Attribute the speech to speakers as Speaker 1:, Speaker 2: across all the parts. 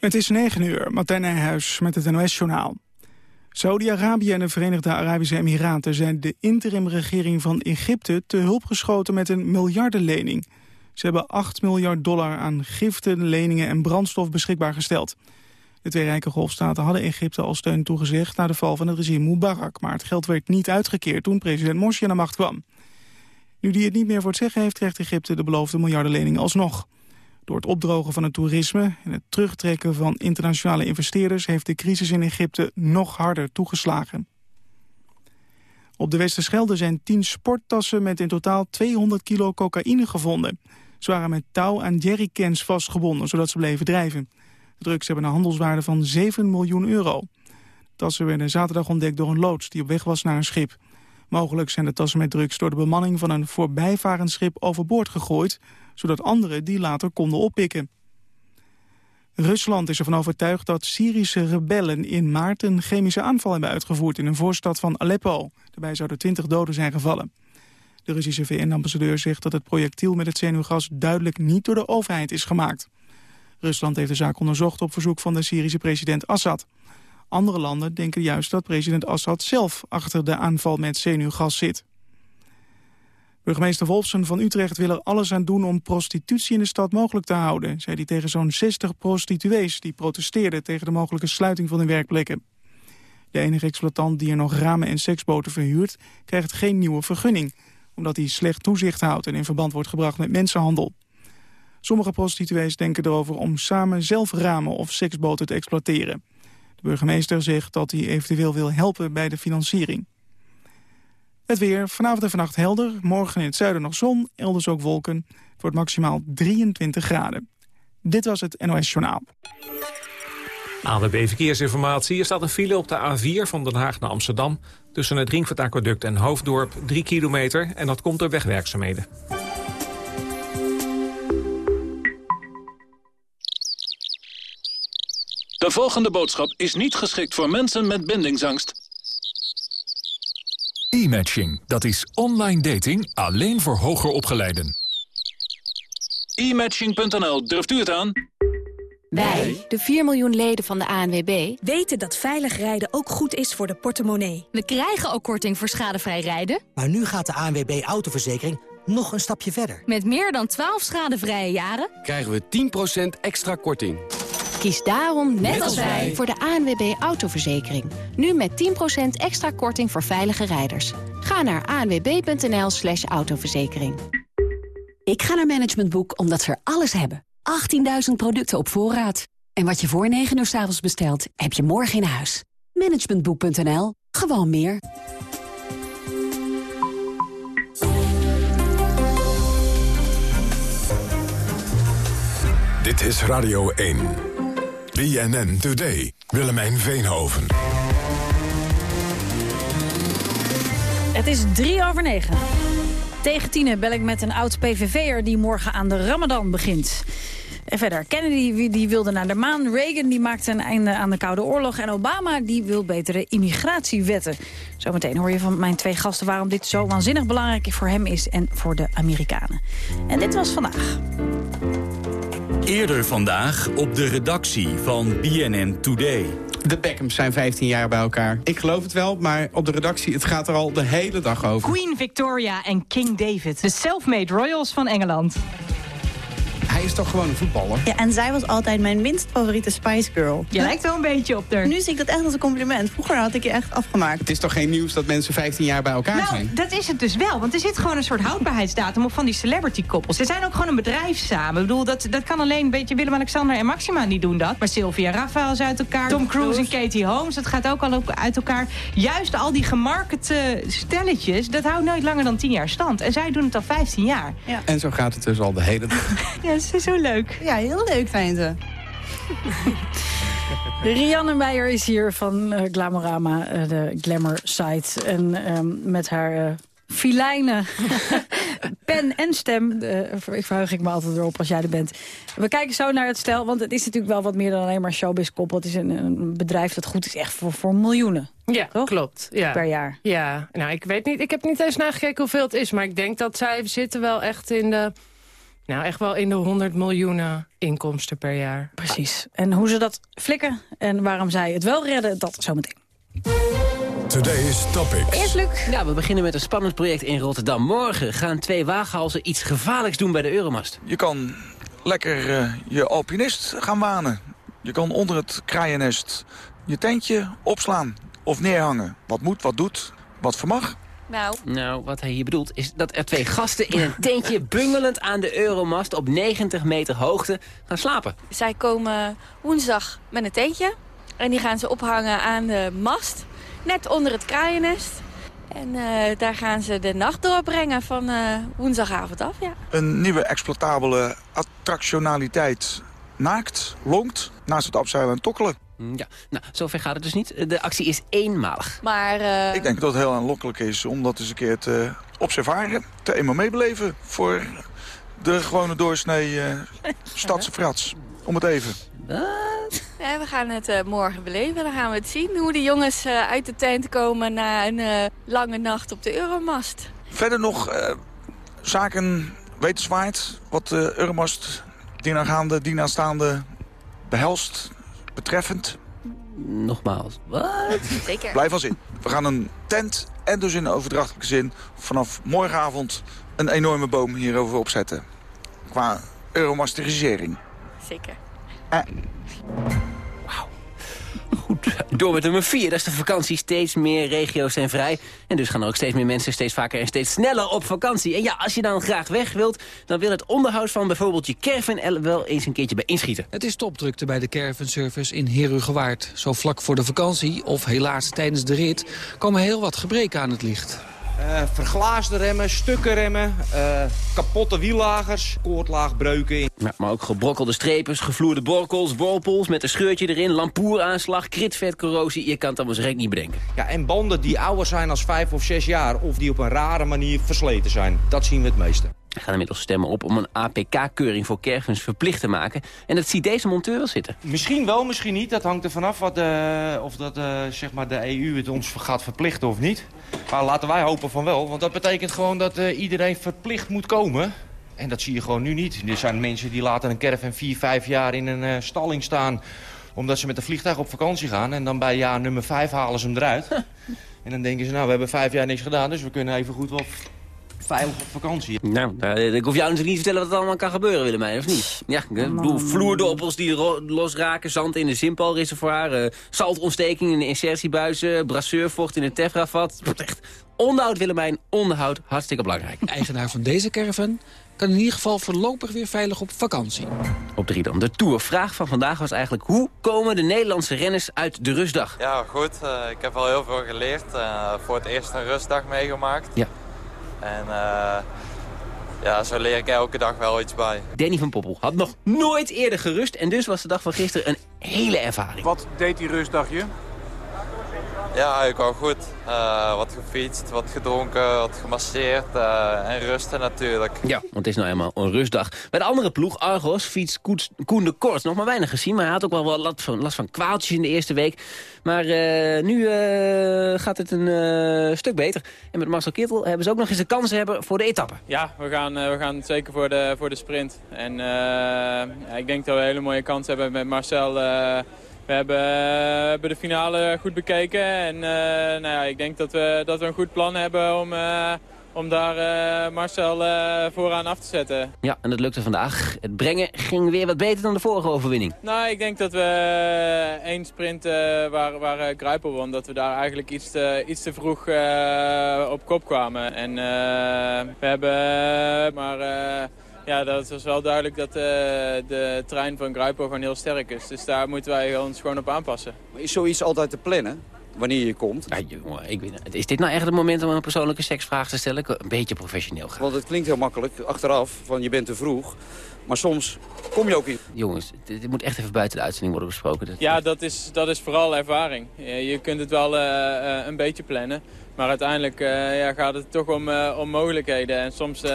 Speaker 1: Het is 9 uur, Martijn Nijhuis met het NOS-journaal. Saudi-Arabië en de Verenigde Arabische Emiraten zijn de interimregering van Egypte te hulp geschoten met een miljardenlening. Ze hebben 8 miljard dollar aan giften, leningen en brandstof beschikbaar gesteld. De twee rijke golfstaten hadden Egypte al steun toegezegd na de val van het regime Mubarak, maar het geld werd niet uitgekeerd toen president Morsi aan de macht kwam. Nu die het niet meer voor het zeggen heeft, krijgt Egypte de beloofde miljardenlening alsnog. Door het opdrogen van het toerisme en het terugtrekken van internationale investeerders... heeft de crisis in Egypte nog harder toegeslagen. Op de Westerschelde zijn tien sporttassen met in totaal 200 kilo cocaïne gevonden. Ze waren met touw aan jerrycans vastgebonden, zodat ze bleven drijven. De drugs hebben een handelswaarde van 7 miljoen euro. Tassen werden zaterdag ontdekt door een loods die op weg was naar een schip. Mogelijk zijn de tassen met drugs door de bemanning van een voorbijvarend schip overboord gegooid zodat anderen die later konden oppikken. Rusland is ervan overtuigd dat Syrische rebellen in maart een chemische aanval hebben uitgevoerd in een voorstad van Aleppo. Daarbij zouden 20 doden zijn gevallen. De Russische VN-ambassadeur zegt dat het projectiel met het zenuwgas duidelijk niet door de overheid is gemaakt. Rusland heeft de zaak onderzocht op verzoek van de Syrische president Assad. Andere landen denken juist dat president Assad zelf achter de aanval met zenuwgas zit. Burgemeester Wolfsen van Utrecht wil er alles aan doen om prostitutie in de stad mogelijk te houden, zei hij tegen zo'n 60 prostituees die protesteerden tegen de mogelijke sluiting van hun werkplekken. De enige exploitant die er nog ramen en seksboten verhuurt, krijgt geen nieuwe vergunning, omdat hij slecht toezicht houdt en in verband wordt gebracht met mensenhandel. Sommige prostituees denken erover om samen zelf ramen of seksboten te exploiteren. De burgemeester zegt dat hij eventueel wil helpen bij de financiering. Het weer, vanavond en vannacht helder. Morgen in het zuiden nog zon, elders ook wolken. Het wordt maximaal 23 graden. Dit was het NOS Journaal.
Speaker 2: ANWB Verkeersinformatie. Er staat een file op de A4 van Den Haag naar Amsterdam... tussen het Ringvaartaqueduct en Hoofddorp 3 kilometer... en dat komt door wegwerkzaamheden.
Speaker 3: De volgende boodschap is niet geschikt voor mensen met bindingsangst.
Speaker 4: E-matching, dat is online dating alleen voor hoger opgeleiden.
Speaker 3: E-matching.nl, durft u het aan?
Speaker 5: Wij, de 4 miljoen leden van de ANWB, weten dat veilig rijden ook goed is voor de portemonnee.
Speaker 6: We krijgen ook korting voor schadevrij rijden.
Speaker 7: Maar nu gaat de ANWB Autoverzekering nog een stapje verder.
Speaker 6: Met meer dan 12 schadevrije jaren
Speaker 8: krijgen we 10% extra korting.
Speaker 5: Kies daarom, net als wij, voor de ANWB Autoverzekering. Nu met 10% extra korting voor veilige rijders. Ga naar anwb.nl slash autoverzekering.
Speaker 9: Ik ga naar Management Boek omdat ze er alles hebben. 18.000 producten op voorraad. En wat je voor 9 uur s avonds bestelt, heb je morgen in huis. Managementboek.nl. Gewoon meer.
Speaker 4: Dit is Radio 1. BNN Today. Willemijn Veenhoven.
Speaker 10: Het is drie over negen. Tegen tienen bel ik met een oud PVV'er die morgen aan de Ramadan begint. En verder, Kennedy die wilde naar de maan, Reagan die maakte een einde aan de Koude Oorlog... en Obama die wil betere immigratiewetten. Zometeen hoor je van mijn twee gasten waarom dit zo waanzinnig belangrijk voor hem is... en voor de Amerikanen. En dit was vandaag.
Speaker 11: Eerder vandaag op de redactie van BNN Today.
Speaker 12: De Beckhams zijn 15 jaar bij elkaar. Ik geloof het wel, maar op de redactie, het gaat er al de hele dag over.
Speaker 13: Queen Victoria en King David, de self-made royals van Engeland.
Speaker 12: Is toch gewoon een voetballer?
Speaker 14: Ja, en zij was altijd mijn minst favoriete Spice Girl.
Speaker 13: Je lijkt wel een beetje op haar.
Speaker 14: Nu zie ik dat echt als een compliment. Vroeger had ik je echt afgemaakt.
Speaker 12: Het is toch geen nieuws dat mensen 15 jaar bij elkaar
Speaker 13: nou,
Speaker 12: zijn?
Speaker 13: dat is het dus wel. Want er zit gewoon een soort houdbaarheidsdatum op van die celebrity koppels. Ze zijn ook gewoon een bedrijf samen. Ik bedoel, dat, dat kan alleen een beetje Willem-Alexander en Maxima niet doen dat. Maar Sylvia Rafael is uit elkaar. Tom Cruise en Katie Holmes, dat gaat ook al uit elkaar. Juist al die gemarkete stelletjes, dat houdt nooit langer dan 10 jaar stand. En zij doen het al 15 jaar.
Speaker 12: Ja. En zo gaat het dus al de hele dag.
Speaker 13: ja, is zo leuk.
Speaker 14: Ja, heel leuk zijn ze.
Speaker 10: Rianne Meijer is hier van uh, Glamorama, uh, de Glamour site. En um, met haar uh, filijne pen en stem. ik verheug ik me altijd erop als jij er bent. We kijken zo naar het stel, want het is natuurlijk wel wat meer dan alleen maar showbiz koppel. Het is een, een, bedrijf dat goed is echt voor, voor miljoenen.
Speaker 15: Ja,
Speaker 10: toch?
Speaker 15: klopt. Ja.
Speaker 10: Per jaar.
Speaker 15: Ja, nou ik weet niet, ik heb niet eens nagekeken hoeveel het is. Maar ik denk dat zij zitten wel echt in de
Speaker 16: Nou, echt wel in de 100 miljoenen inkomsten per jaar.
Speaker 10: Precies. En hoe ze dat flikken en waarom zij het wel redden, dat zometeen.
Speaker 17: Today's Topics.
Speaker 10: Eerst Luc.
Speaker 18: Ja, we beginnen met een spannend project in Rotterdam. Morgen gaan twee waaghalzen iets gevaarlijks doen bij de Euromast.
Speaker 19: Je kan lekker eh, je alpinist gaan wanen. Je kan onder het kraaiennest je tentje opslaan of neerhangen. Wat moet, wat doet, wat vermag.
Speaker 18: Nou. nou, wat hij hier bedoelt is dat er twee gasten in een tentje... bungelend aan de Euromast op 90 meter hoogte gaan slapen.
Speaker 20: Zij komen woensdag met een tentje. En die gaan ze ophangen aan de mast. Net onder het kraaiennest. En uh, daar gaan ze de nacht doorbrengen van uh, woensdagavond af, ja.
Speaker 19: Een nieuwe exploitabele attractionaliteit naakt, longt, naast het afzeilen en tokkelen.
Speaker 18: Ja, nou, zover gaat het dus niet. De actie is eenmalig.
Speaker 20: Maar... Uh...
Speaker 19: Ik denk dat het heel aanlokkelijk is om dat eens een keer te observeren. Te eenmaal meebeleven voor de gewone doorsnee uh, stadse frats. Om het even.
Speaker 20: Ja, we gaan het uh, morgen beleven. Dan gaan we het zien hoe de jongens uh, uit de tent komen na een uh, lange nacht op de Euromast.
Speaker 19: Verder nog zaken wetenswaard wat de Euromast dienaangaande, dienaanstaande behelst, betreffend.
Speaker 18: Nogmaals, wat?
Speaker 20: Zeker.
Speaker 19: Blijf als in. We gaan een tent en dus in de overdrachtelijke zin vanaf morgenavond een enorme boom hierover opzetten. Qua euromasterisering.
Speaker 20: Zeker.
Speaker 19: Eh.
Speaker 18: Goed, door met nummer 4. Dat is de vakantie. Steeds meer regio's zijn vrij. En dus gaan er ook steeds meer mensen steeds vaker en steeds sneller op vakantie. En ja, als je dan graag weg wilt, dan wil het onderhoud van bijvoorbeeld je caravan wel eens een keertje bij inschieten.
Speaker 2: Het is topdrukte bij de caravanservice in Herugewaard. Zo vlak voor de vakantie, of helaas tijdens de rit, komen heel wat gebreken aan het licht.
Speaker 21: Uh, verglaasde remmen, stukken remmen, uh, kapotte wiellagers, koordlaagbreuken.
Speaker 18: Ja, maar ook gebrokkelde strepers, gevloerde borkels, worpels met een scheurtje erin, lampoeraanslag, kritvetcorrosie. Je kan het allemaal direct niet bedenken.
Speaker 21: Ja, en banden die ouder zijn als vijf of zes jaar of die op een rare manier versleten zijn. Dat zien we het meeste.
Speaker 18: Gaan inmiddels stemmen op om een APK-keuring voor caravans verplicht te maken. En dat ziet deze monteur wel zitten.
Speaker 21: Misschien wel, misschien niet. Dat hangt er vanaf wat de, of dat, uh, zeg maar de EU het ons gaat verplichten of niet. Maar laten wij hopen van wel. Want dat betekent gewoon dat uh, iedereen verplicht moet komen. En dat zie je gewoon nu niet. Er zijn mensen die laten een caravan 4, 5 jaar in een stalling staan... omdat ze met een vliegtuig op vakantie gaan. En dan bij jaar nummer 5 halen ze hem eruit. en dan denken ze, nou, we hebben vijf jaar niks gedaan... dus we kunnen even goed wel veilig op vakantie.
Speaker 18: Nou, ik hoef jou natuurlijk niet te vertellen wat er allemaal kan gebeuren, Willemijn, of niet? Ja, ik bedoel, vloerdoppels die losraken, zand in de Simpal-reservoir... Uh, saltontsteking in de insertiebuizen, brasseurvocht in het Tefravat. Echt onderhoud, Willemijn, onderhoud, hartstikke belangrijk.
Speaker 2: De eigenaar van deze caravan kan in ieder geval voorlopig weer veilig op vakantie.
Speaker 18: Op drie dan. De Tour-vraag van vandaag was eigenlijk... hoe komen de Nederlandse renners uit de rustdag?
Speaker 22: Ja, goed. Uh, ik heb al heel veel geleerd. Uh, voor het eerst een rustdag meegemaakt.
Speaker 18: Ja.
Speaker 22: En uh, ja, zo leer ik elke dag wel iets bij.
Speaker 18: Danny van Poppel had nog nooit eerder gerust. En dus was de dag van gisteren een hele ervaring.
Speaker 11: Wat deed die rustdagje?
Speaker 22: Ja, eigenlijk wel goed. Uh, wat gefietst, wat gedronken, wat gemasseerd uh, en rusten natuurlijk.
Speaker 18: Ja, want het is nou eenmaal een rustdag. Bij de andere ploeg, Argos, fietst Koen de Kort. Nog maar weinig gezien, maar hij had ook wel wat last van, last van kwaaltjes in de eerste week. Maar uh, nu gaat het een stuk beter. En met Marcel Kittel hebben ze ook nog eens de kans hebben voor de etappe.
Speaker 23: Ja, we gaan, we gaan zeker voor de, voor de sprint. En ja, ik denk dat we een hele mooie kans hebben met Marcel... We hebben, uh, hebben, de finale goed bekeken en uh, nou ja, ik denk dat we, dat we een goed plan hebben om, uh, om daar Marcel vooraan af te zetten.
Speaker 18: Ja, en dat lukte vandaag. Het brengen ging weer wat beter dan de vorige overwinning.
Speaker 23: Nou, ik denk dat we één sprint waar, waar Gruipel won, dat we daar eigenlijk iets te, iets te vroeg op kop kwamen. En we hebben maar ja, dat was wel duidelijk dat uh, de trein van Gruipo gewoon heel sterk is. Dus daar moeten wij ons gewoon op aanpassen.
Speaker 11: Maar is zoiets altijd te plannen? Wanneer je komt?
Speaker 18: Ja, jongen, ik weet, is dit nou echt het moment om een persoonlijke seksvraag te stellen? Een beetje professioneel gaan.
Speaker 11: Want het klinkt heel makkelijk, achteraf, van je bent te vroeg. Maar soms kom je ook in.
Speaker 18: Jongens, dit moet echt even buiten de uitzending worden besproken. Dat...
Speaker 23: Ja, dat is, dat is vooral ervaring. Je kunt het wel uh, uh, een beetje plannen. Maar uiteindelijk uh, ja, gaat het toch om, uh, om mogelijkheden. En soms uh,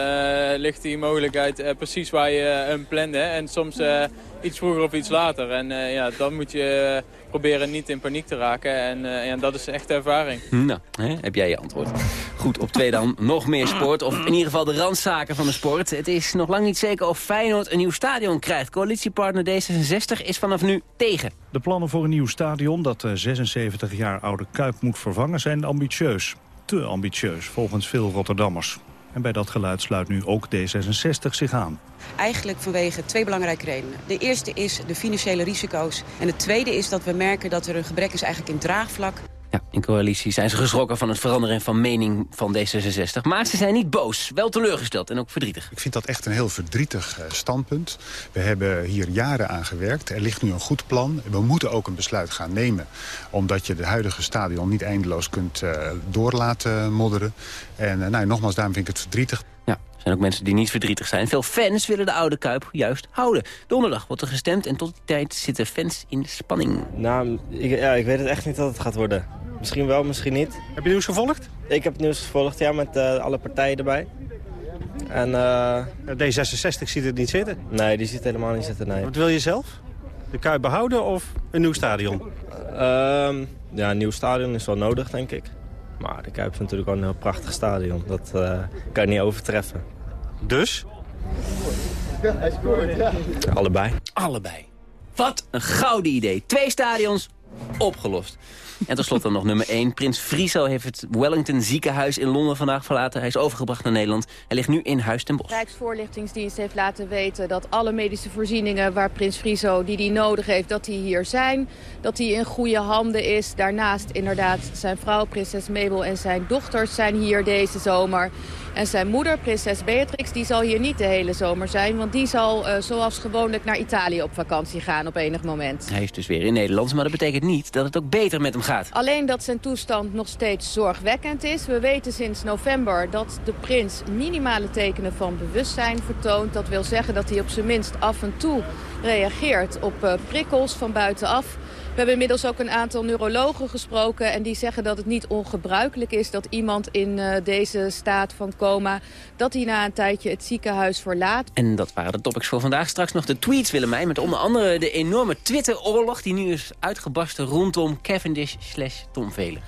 Speaker 23: ligt die mogelijkheid precies waar je hem plande. En soms iets vroeger of iets later. En ja, dan moet je proberen niet in paniek te raken. En, en dat is echt ervaring.
Speaker 18: Nou, hè, heb jij je antwoord. Goed, op twee dan nog meer sport. Of in ieder geval de randzaken van de sport. Het is nog lang niet zeker of Feyenoord een nieuw stadion krijgt. Coalitiepartner D66 is vanaf nu tegen.
Speaker 24: De plannen voor een nieuw stadion dat de 76 jaar oude Kuip moet vervangen zijn ambitieus. Te ambitieus, volgens veel Rotterdammers. En bij dat geluid sluit nu ook D66 zich aan.
Speaker 14: Eigenlijk vanwege twee belangrijke redenen. De eerste is de financiële risico's. En de tweede is dat we merken dat er een gebrek is eigenlijk in draagvlak.
Speaker 18: Ja, in coalitie zijn ze geschrokken van het veranderen van mening van D66. Maar ze zijn niet boos, wel teleurgesteld en ook verdrietig.
Speaker 25: Ik vind dat echt een heel verdrietig eh, standpunt. We hebben hier jaren aan gewerkt. Er ligt nu een goed plan. We moeten ook een besluit gaan nemen. Omdat je de huidige stadion niet eindeloos kunt uh, door laten modderen. En nou, nogmaals, daarom vind ik het verdrietig.
Speaker 18: Ja, er zijn ook mensen die niet verdrietig zijn. Veel fans willen de oude Kuip juist houden. Donderdag wordt er gestemd en tot die tijd zitten fans in spanning.
Speaker 26: Nou, ik, ja, ik weet het echt niet wat het gaat worden. Misschien wel, misschien niet.
Speaker 27: Heb je nieuws gevolgd?
Speaker 26: Ik heb het nieuws gevolgd, ja, met uh, alle partijen erbij. En, uh,
Speaker 27: D66 ziet het niet zitten?
Speaker 26: Nee, die ziet het helemaal niet zitten, nee.
Speaker 27: Wat wil je zelf? De Kuip behouden of een nieuw stadion?
Speaker 26: Uh, ja, een nieuw stadion is wel nodig, denk ik. Maar de Kuip is natuurlijk wel een heel prachtig stadion. Dat kan je niet overtreffen.
Speaker 27: Dus?
Speaker 26: Allebei.
Speaker 18: Allebei. Wat een gouden idee. Twee stadions, opgelost. En tenslotte nog nummer 1. Prins Friso heeft het Wellington ziekenhuis in Londen vandaag verlaten. Hij is overgebracht naar Nederland. Hij ligt nu in Huis ten Bosch.
Speaker 28: De Rijksvoorlichtingsdienst heeft laten weten dat alle medische voorzieningen... waar Prins Friso die hij nodig heeft, dat die hier zijn. Dat hij in goede handen is. Daarnaast inderdaad zijn vrouw, prinses Mabel en zijn dochters zijn hier deze zomer. En zijn moeder, prinses Beatrix, die zal hier niet de hele zomer zijn. Want die zal uh, zoals gewoonlijk naar Italië op vakantie gaan op enig moment.
Speaker 18: Hij is dus weer in Nederland, maar dat betekent niet dat het ook beter met hem gaat.
Speaker 28: Alleen dat zijn toestand nog steeds zorgwekkend is. We weten sinds november dat de prins minimale tekenen van bewustzijn vertoont. Dat wil zeggen dat hij op zijn minst af en toe reageert op uh, prikkels van buitenaf. We hebben inmiddels ook een aantal neurologen gesproken... en die zeggen dat het niet ongebruikelijk is dat iemand in uh, deze staat van coma... dat hij na een tijdje het ziekenhuis verlaat.
Speaker 18: En dat waren de topics voor vandaag. Straks nog de tweets, Willemijn... met onder andere de enorme Twitter-oorlog... die nu is uitgebarsten rondom Cavendish slash Tom Velen.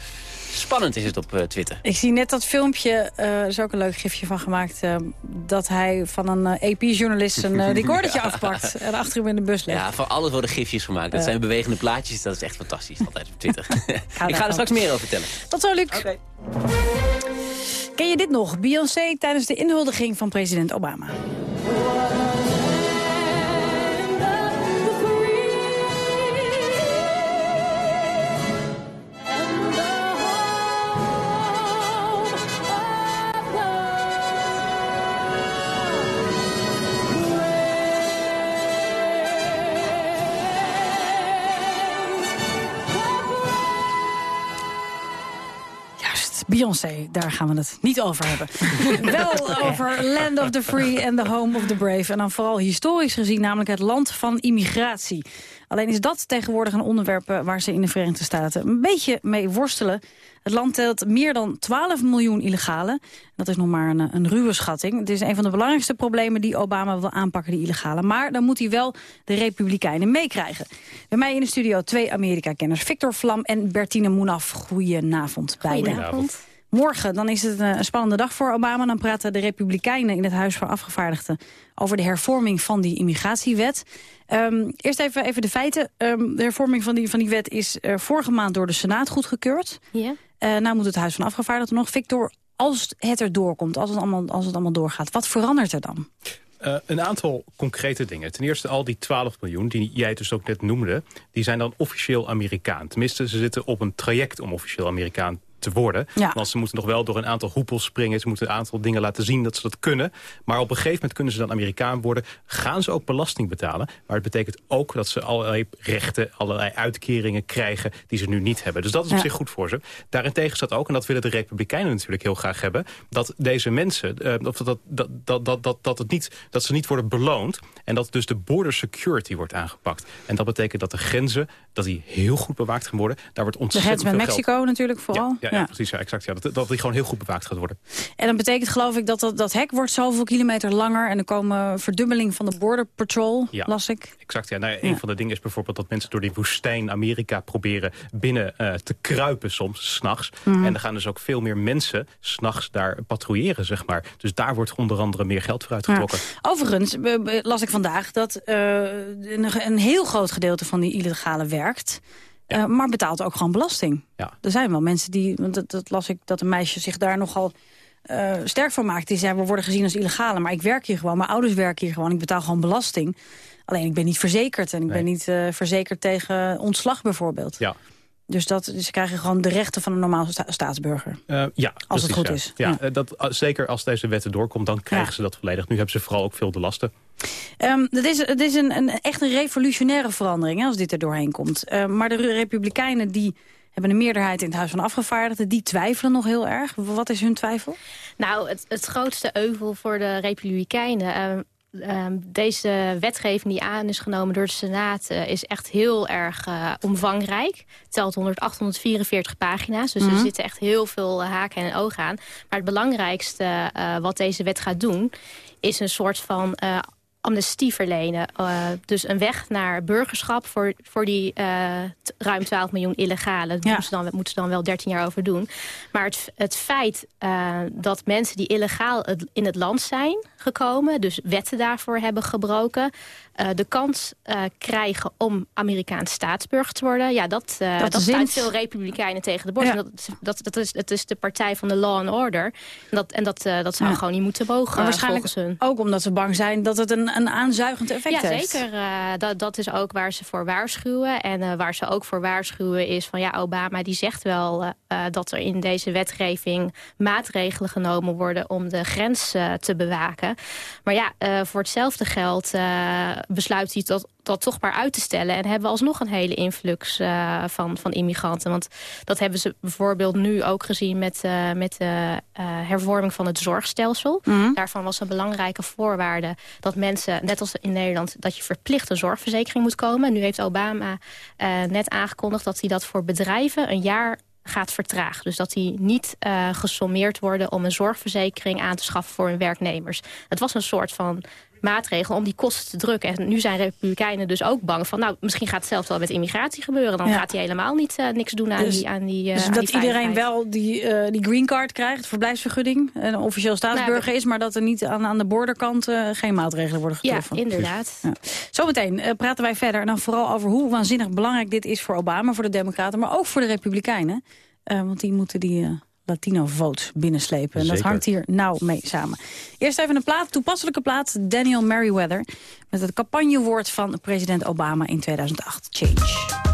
Speaker 18: Spannend is het op uh, Twitter.
Speaker 10: Ik zie net dat filmpje, uh, er is ook een leuk gifje van gemaakt... Uh, dat hij van een AP-journalist een recordertje afpakt... en achter hem in de bus legt.
Speaker 18: Ja, voor alles worden gifjes gemaakt. Dat zijn bewegende plaatjes, dat is echt fantastisch. Altijd op Twitter. Ik ga er straks meer over vertellen.
Speaker 10: Tot zo, Luc. Okay. Ken je dit nog? Beyoncé tijdens de inhuldiging van president Obama. Beyoncé, daar gaan we het niet over hebben. Wel over Land of the Free en the Home of the Brave. En dan vooral historisch gezien, namelijk het land van immigratie. Alleen is dat tegenwoordig een onderwerp waar ze in de Verenigde Staten een beetje mee worstelen. Het land telt meer dan 12 miljoen illegalen. Dat is nog maar een, een ruwe schatting. Het is een van de belangrijkste problemen die Obama wil aanpakken, die illegalen. Maar dan moet hij wel de Republikeinen meekrijgen. Bij mij in de studio twee Amerika-kenners. Victor Vlam en Bertine Moenaf. Goedenavond beiden.
Speaker 29: Goedenavond.
Speaker 10: Morgen dan is het een spannende dag voor Obama. Dan praten de Republikeinen in het Huis van Afgevaardigden... over de hervorming van die immigratiewet. Um, eerst even, even de feiten. Um, de hervorming van die, van die wet is uh, vorige maand door de Senaat goedgekeurd.
Speaker 29: Ja.
Speaker 10: Uh, nou moet het Huis van Afgevaardigden nog. Victor, als het er doorkomt, als het allemaal, als het allemaal doorgaat... wat verandert er dan?
Speaker 29: Uh, een aantal concrete dingen. Ten eerste al die 12 miljoen, die jij dus ook net noemde... die zijn dan officieel Amerikaan. Tenminste, ze zitten op een traject om officieel Amerikaan te worden.
Speaker 10: Ja.
Speaker 29: Want ze moeten nog wel door een aantal hoepels springen. Ze moeten een aantal dingen laten zien dat ze dat kunnen. Maar op een gegeven moment kunnen ze dan Amerikaan worden. Gaan ze ook belasting betalen. Maar het betekent ook dat ze allerlei rechten, allerlei uitkeringen krijgen... die ze nu niet hebben. Dus dat is op
Speaker 10: Ja.
Speaker 29: zich goed voor ze. Daarentegen staat ook, en dat willen de Republikeinen natuurlijk heel graag hebben... dat deze mensen, eh, of dat, dat, dat, dat, dat, dat, dat, het niet, dat ze niet worden beloond... en dat dus de border security wordt aangepakt. En dat betekent dat de grenzen dat die heel goed bewaakt gaan worden. Daar wordt
Speaker 10: De
Speaker 29: ontzettend
Speaker 10: grens met
Speaker 29: veel geld
Speaker 10: Mexico natuurlijk vooral.
Speaker 29: ja, ja, ja. precies. Ja, exact. Ja. Dat, dat die gewoon heel goed bewaakt gaat worden.
Speaker 10: En dat betekent geloof ik dat dat, dat hek wordt zoveel kilometer langer... en er komen verdubbeling van de border patrol,
Speaker 29: Ja.
Speaker 10: las ik.
Speaker 29: Exact, ja. Nou, ja, een
Speaker 10: Ja.
Speaker 29: van de dingen is bijvoorbeeld dat mensen door die woestijn Amerika proberen binnen eh, te kruipen soms, s'nachts.
Speaker 10: Mhm.
Speaker 29: En er gaan dus ook veel meer mensen s'nachts daar patrouilleren, zeg maar. Dus daar wordt onder andere meer geld voor uitgetrokken.
Speaker 10: Overigens las ik vandaag dat eh, een, een heel groot gedeelte van die illegale werkt... eh, maar betaalt ook gewoon belasting.
Speaker 29: Ja.
Speaker 10: Er zijn wel mensen die, want dat, dat las ik, dat een meisje zich daar nogal eh, sterk van maakt. Die zei, we worden gezien als illegale, maar ik werk hier gewoon. Mijn ouders werken hier gewoon, ik betaal gewoon belasting. Alleen ik ben niet verzekerd en ik ben niet eh, verzekerd tegen ontslag bijvoorbeeld.
Speaker 29: Ja.
Speaker 10: Dus dat, dus ze krijgen gewoon de rechten van een normale sta- staatsburger.
Speaker 29: Eh, ja,
Speaker 10: Als het goed
Speaker 29: ja.
Speaker 10: is.
Speaker 29: Ja,
Speaker 10: Ja.
Speaker 29: eh, Dat, eh, zeker als deze wetten doorkomt, dan krijgen
Speaker 10: Ja.
Speaker 29: ze dat volledig. Nu hebben ze vooral ook veel de lasten.
Speaker 10: Ehm, het is, het is een, een, echt een revolutionaire verandering hè, als dit er doorheen komt. Ehm, maar de Republikeinen die hebben een meerderheid in het Huis van Afgevaardigden. Die twijfelen nog heel erg. Wat is hun twijfel?
Speaker 30: Nou, het, het grootste euvel voor de Republikeinen... ehm, deze wetgeving die aan is genomen door de Senaat... eh, is echt heel erg eh, omvangrijk. Het telt 100, 844 pagina's, dus
Speaker 31: Mhm.
Speaker 30: er zitten echt heel veel eh, haken en ogen aan. Maar het belangrijkste wat deze wet gaat doen... is een soort van... amnestie verlenen. Eh, dus een weg naar burgerschap voor, voor die eh, ruim 12 miljoen illegalen. Dat moeten, ze dan, moeten ze dan wel 13 jaar over doen. Maar het, het feit eh, dat mensen die illegaal in het land zijn gekomen... dus wetten daarvoor hebben gebroken... eh, de kans eh, krijgen om Amerikaans staatsburger te worden... ja, dat, eh
Speaker 10: Dat
Speaker 30: dat, stuit veel republikeinen tegen de borst.
Speaker 10: Ja.
Speaker 30: Dat, dat, dat is, het is de partij van de law and order. En dat, en dat, dat zou
Speaker 10: Ja.
Speaker 30: gewoon niet moeten mogen,
Speaker 10: Maar waarschijnlijk
Speaker 30: hun.
Speaker 10: ook omdat ze bang zijn dat het een, een aanzuigend effect
Speaker 30: Ja,
Speaker 10: heeft.
Speaker 30: zeker. eh, dat, dat is ook waar ze voor waarschuwen. En waar ze ook voor waarschuwen is van... ja, Obama die zegt wel dat er in deze wetgeving maatregelen genomen worden... om de grens te bewaken. Maar ja, voor hetzelfde geld besluit hij dat, dat toch maar uit te stellen. En hebben we alsnog een hele influx eh, van, van immigranten. Want dat hebben ze bijvoorbeeld nu ook gezien... met, eh, met de eh, hervorming van het zorgstelsel.
Speaker 10: Mhm.
Speaker 30: Daarvan was een belangrijke voorwaarde dat mensen, net als in Nederland... dat je verplicht een zorgverzekering moet komen. Nu heeft Obama net aangekondigd dat hij dat voor bedrijven een jaar gaat vertragen. Dus dat die niet eh, gesommeerd worden om een zorgverzekering aan te schaffen voor hun werknemers. Het was een soort van maatregel om die kosten te drukken. En nu zijn republikeinen dus ook bang van... nou, misschien gaat hetzelfde wel met immigratie gebeuren. Dan
Speaker 10: Ja.
Speaker 30: gaat hij helemaal niet eh, niks doen aan
Speaker 10: Dus-
Speaker 30: die aan die, eh,
Speaker 10: dus
Speaker 30: aan
Speaker 10: dat
Speaker 30: die
Speaker 10: iedereen wel die, eh, die green card krijgt, verblijfsvergunning, en een officieel staatsburger
Speaker 30: Nou,
Speaker 10: is, maar dat er niet aan, aan de borderkant geen maatregelen worden
Speaker 30: Ja,
Speaker 10: getroffen.
Speaker 30: inderdaad.
Speaker 10: Ja. Zometeen praten wij verder en dan vooral over hoe waanzinnig belangrijk dit is voor Obama, voor de Democraten, maar ook voor de Republikeinen. Want die moeten die Latino-votes binnenslepen. En dat hangt hier nauw mee samen. Eerst even een plaat, toepasselijke plaat, Daniel Merriweather. Met het campagnewoord van president Obama in 2008, Change.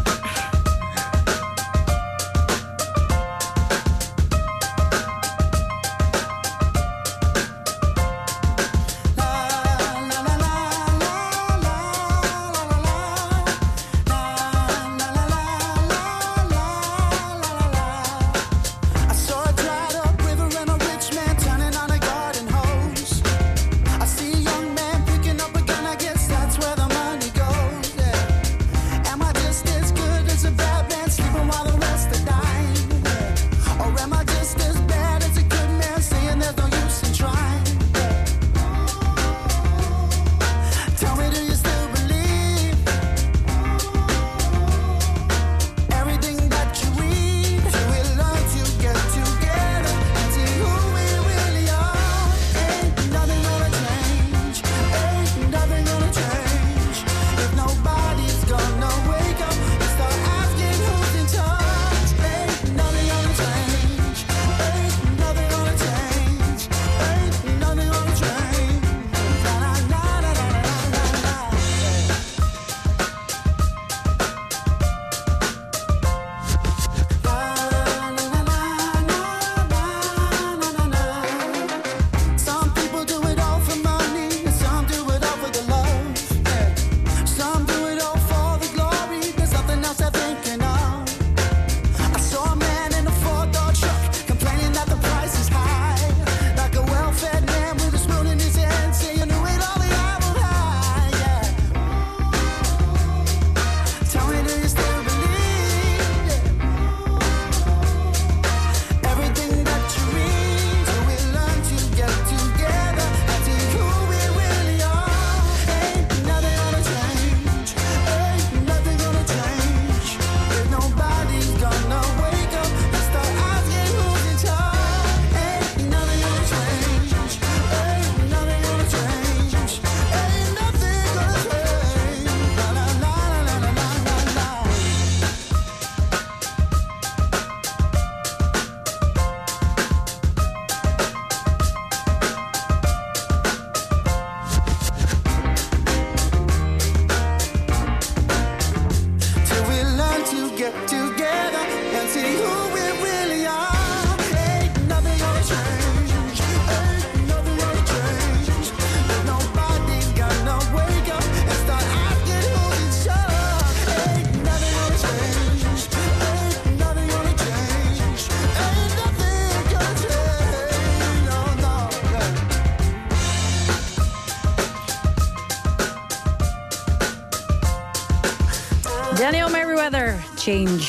Speaker 10: Daniel Merriweather, Change.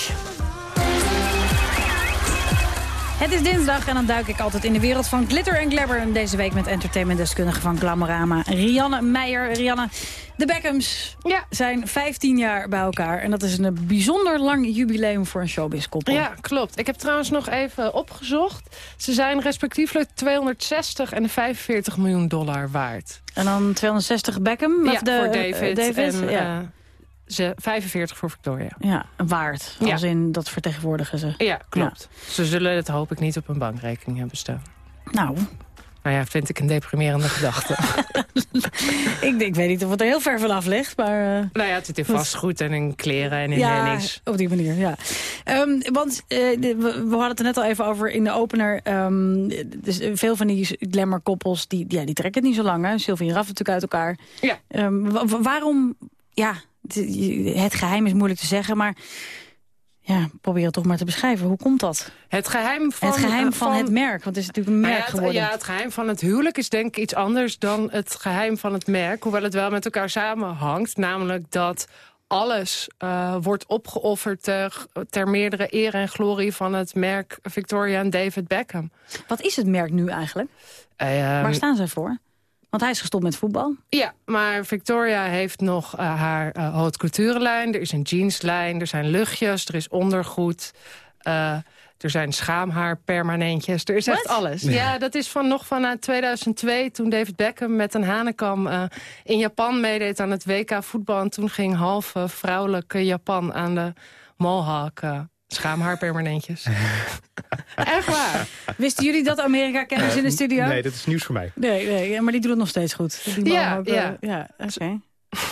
Speaker 10: Het is dinsdag en dan duik ik altijd in de wereld van glitter en glamour. En deze week met entertainmentdeskundige van Glamorama, Rianne Meijer. Rianne, de Beckhams zijn 15 jaar bij elkaar. En dat is een bijzonder lang jubileum voor een showbiz-koppel.
Speaker 15: Ja, klopt. Ik heb trouwens nog even opgezocht. Ze zijn respectievelijk 260 en 45 miljoen dollar waard.
Speaker 10: En dan 260 Beckham?
Speaker 15: Ja,
Speaker 10: de,
Speaker 15: voor
Speaker 10: eh,
Speaker 15: David,
Speaker 10: David?
Speaker 15: en
Speaker 10: ja.
Speaker 15: eh, ze 45 voor Victoria.
Speaker 10: ja, waard.
Speaker 15: Ja.
Speaker 10: Als in, dat vertegenwoordigen ze.
Speaker 15: Ja, klopt. Ze zullen het hoop ik niet op een bankrekening hebben staan.
Speaker 10: Nou,
Speaker 15: Nou ja, vind ik een deprimerende gedachte.
Speaker 10: ik, ik weet niet of het er heel ver vanaf ligt, maar... eh,
Speaker 15: nou ja, het zit in vastgoed en in kleren en in
Speaker 10: ja,
Speaker 15: hennies.
Speaker 10: op die manier, ja. Ehm, want eh, we, we hadden het er net al even over in de opener. ehm, dus veel van die glamour-koppels, die, ja, die trekken het niet zo lang. Hè? Sylvie en Raff natuurlijk uit elkaar.
Speaker 15: Ja.
Speaker 10: Ehm, wa- wa- waarom... Ja, het- geheim is moeilijk te zeggen, maar... Ja, probeer het toch maar te beschrijven. Hoe komt dat?
Speaker 15: Het geheim van,
Speaker 10: het geheim
Speaker 15: eh,
Speaker 10: van, het merk, want het is natuurlijk een
Speaker 15: Nou
Speaker 10: merk
Speaker 15: ja, het,
Speaker 10: geworden.
Speaker 15: ja, het geheim van het huwelijk is denk ik iets anders dan het geheim van het merk. Hoewel het wel met elkaar samenhangt. Namelijk dat alles eh, wordt opgeofferd ter, ter meerdere eer en glorie van het merk Victoria en David Beckham.
Speaker 10: Wat is het merk nu eigenlijk?
Speaker 15: Ehm,
Speaker 10: Waar staan zij voor? Want hij is gestopt met voetbal.
Speaker 15: Ja, maar Victoria heeft nog eh, haar uh, haute couture lijn. Er is een jeanslijn, er zijn luchtjes, er is ondergoed. eh, er zijn schaamhaarpermanentjes. Er is echt alles. Ja. dat is van nog vanuit 2002 toen David Beckham met een hanekam eh, in Japan meedeed aan het WK voetbal. En toen ging half eh, vrouwelijke Japan aan de mohawk eh, schaamhaarpermanentjes. echt waar.
Speaker 10: Wisten jullie dat Amerika-kenners in de studio?
Speaker 29: Nee, dat is nieuws voor mij.
Speaker 10: Nee, nee, maar die doen het nog steeds goed. Die
Speaker 15: Ja,
Speaker 10: ook, eh,
Speaker 15: ja.
Speaker 10: ja oké.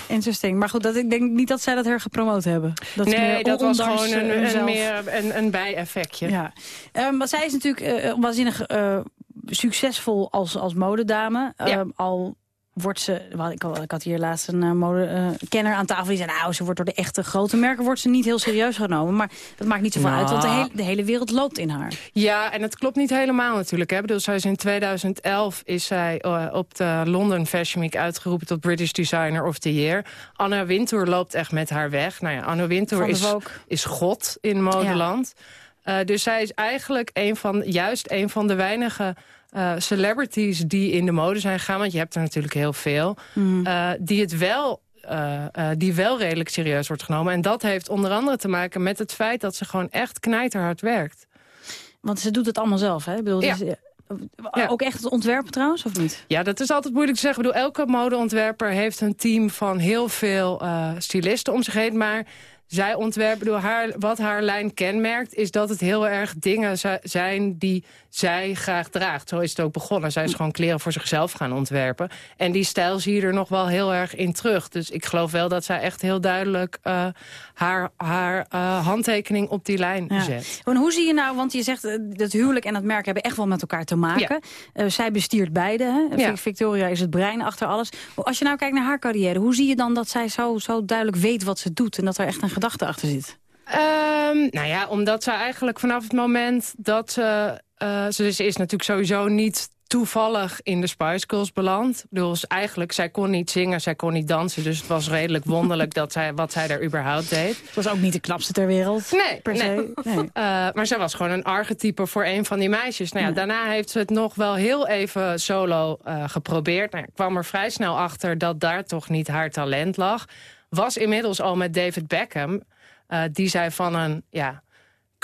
Speaker 10: Interesting. Maar goed, dat, ik denk niet dat zij dat her gepromoot hebben. Dat is
Speaker 15: nee,
Speaker 10: meer
Speaker 15: dat was gewoon een,
Speaker 10: eh,
Speaker 15: een, meer een, een bijeffectje.
Speaker 10: Ja. Ehm, maar zij is natuurlijk eh, waanzinnig eh, succesvol als, als modedame. Ehm, Al wordt ze... Ik, had- ik had hier laatst een modekenner aan tafel. Die zei, nou, ze wordt door de echte grote merken wordt ze niet heel serieus genomen. Maar dat maakt niet zoveel
Speaker 15: Nou.
Speaker 10: uit, want de hele, de hele wereld loopt in haar.
Speaker 15: Ja, en het klopt niet helemaal natuurlijk. Hè. Bedoel, zij is in 2011 is zij eh, op de London Fashion Week uitgeroepen tot British Designer of the Year. Anna Wintour loopt echt met haar weg. Nou ja, Anna Wintour is,
Speaker 10: Vogue.
Speaker 15: is god in modeland. Eh, dus zij is eigenlijk een van, juist een van de weinige eh, celebrities die in de mode zijn gegaan. Want je hebt er natuurlijk heel veel.
Speaker 10: Mhm.
Speaker 15: eh, die het wel eh, die wel redelijk serieus wordt genomen. En dat heeft onder andere te maken met het feit dat ze gewoon echt knijterhard werkt.
Speaker 10: Want ze doet het allemaal zelf, hè? Ik bedoel,
Speaker 15: Ja.
Speaker 10: dus, Ook echt het ontwerpen trouwens, of niet?
Speaker 15: Ja, dat is altijd moeilijk te zeggen. Ik bedoel, elke modeontwerper heeft een team van heel veel eh stylisten om zich heen. Maar zij ontwerpen, bedoel, haar, wat haar lijn kenmerkt... is dat het heel erg dingen zi- zijn die zij graag draagt. Zo is het ook begonnen. Zij is gewoon kleren voor zichzelf gaan ontwerpen. En die stijl zie je er nog wel heel erg in terug. Dus ik geloof wel dat zij echt heel duidelijk... eh, haar, haar eh, handtekening op die lijn
Speaker 10: Ja.
Speaker 15: zet.
Speaker 10: En hoe zie je nou, want je zegt eh, dat huwelijk en het merk hebben echt wel met elkaar te maken. Eh, zij bestiert beide. Hè?
Speaker 15: Ja.
Speaker 10: Victoria is het brein achter alles. Als je nou kijkt naar haar carrière, hoe zie je dan dat zij zo, zo duidelijk weet wat ze doet en dat er echt een gedachte achter zit?
Speaker 15: Ehm, nou ja, omdat ze eigenlijk vanaf het moment dat ze... eh, ze is, is natuurlijk sowieso niet toevallig in de Spice Girls beland. Ze- eigenlijk, zij kon niet zingen, zij kon niet dansen. Dus het was redelijk wonderlijk dat zij, wat zij daar überhaupt deed.
Speaker 10: Het was ook niet de knapste ter wereld.
Speaker 15: Nee,
Speaker 10: per se.
Speaker 15: nee. Eh, maar zij was gewoon een archetype voor een van die meisjes. Nou ja, Daarna heeft ze het nog wel heel even solo eh, geprobeerd. Nou, ik kwam er vrij snel achter dat daar toch niet haar talent lag. Was inmiddels al met David Beckham. die zij van een ja,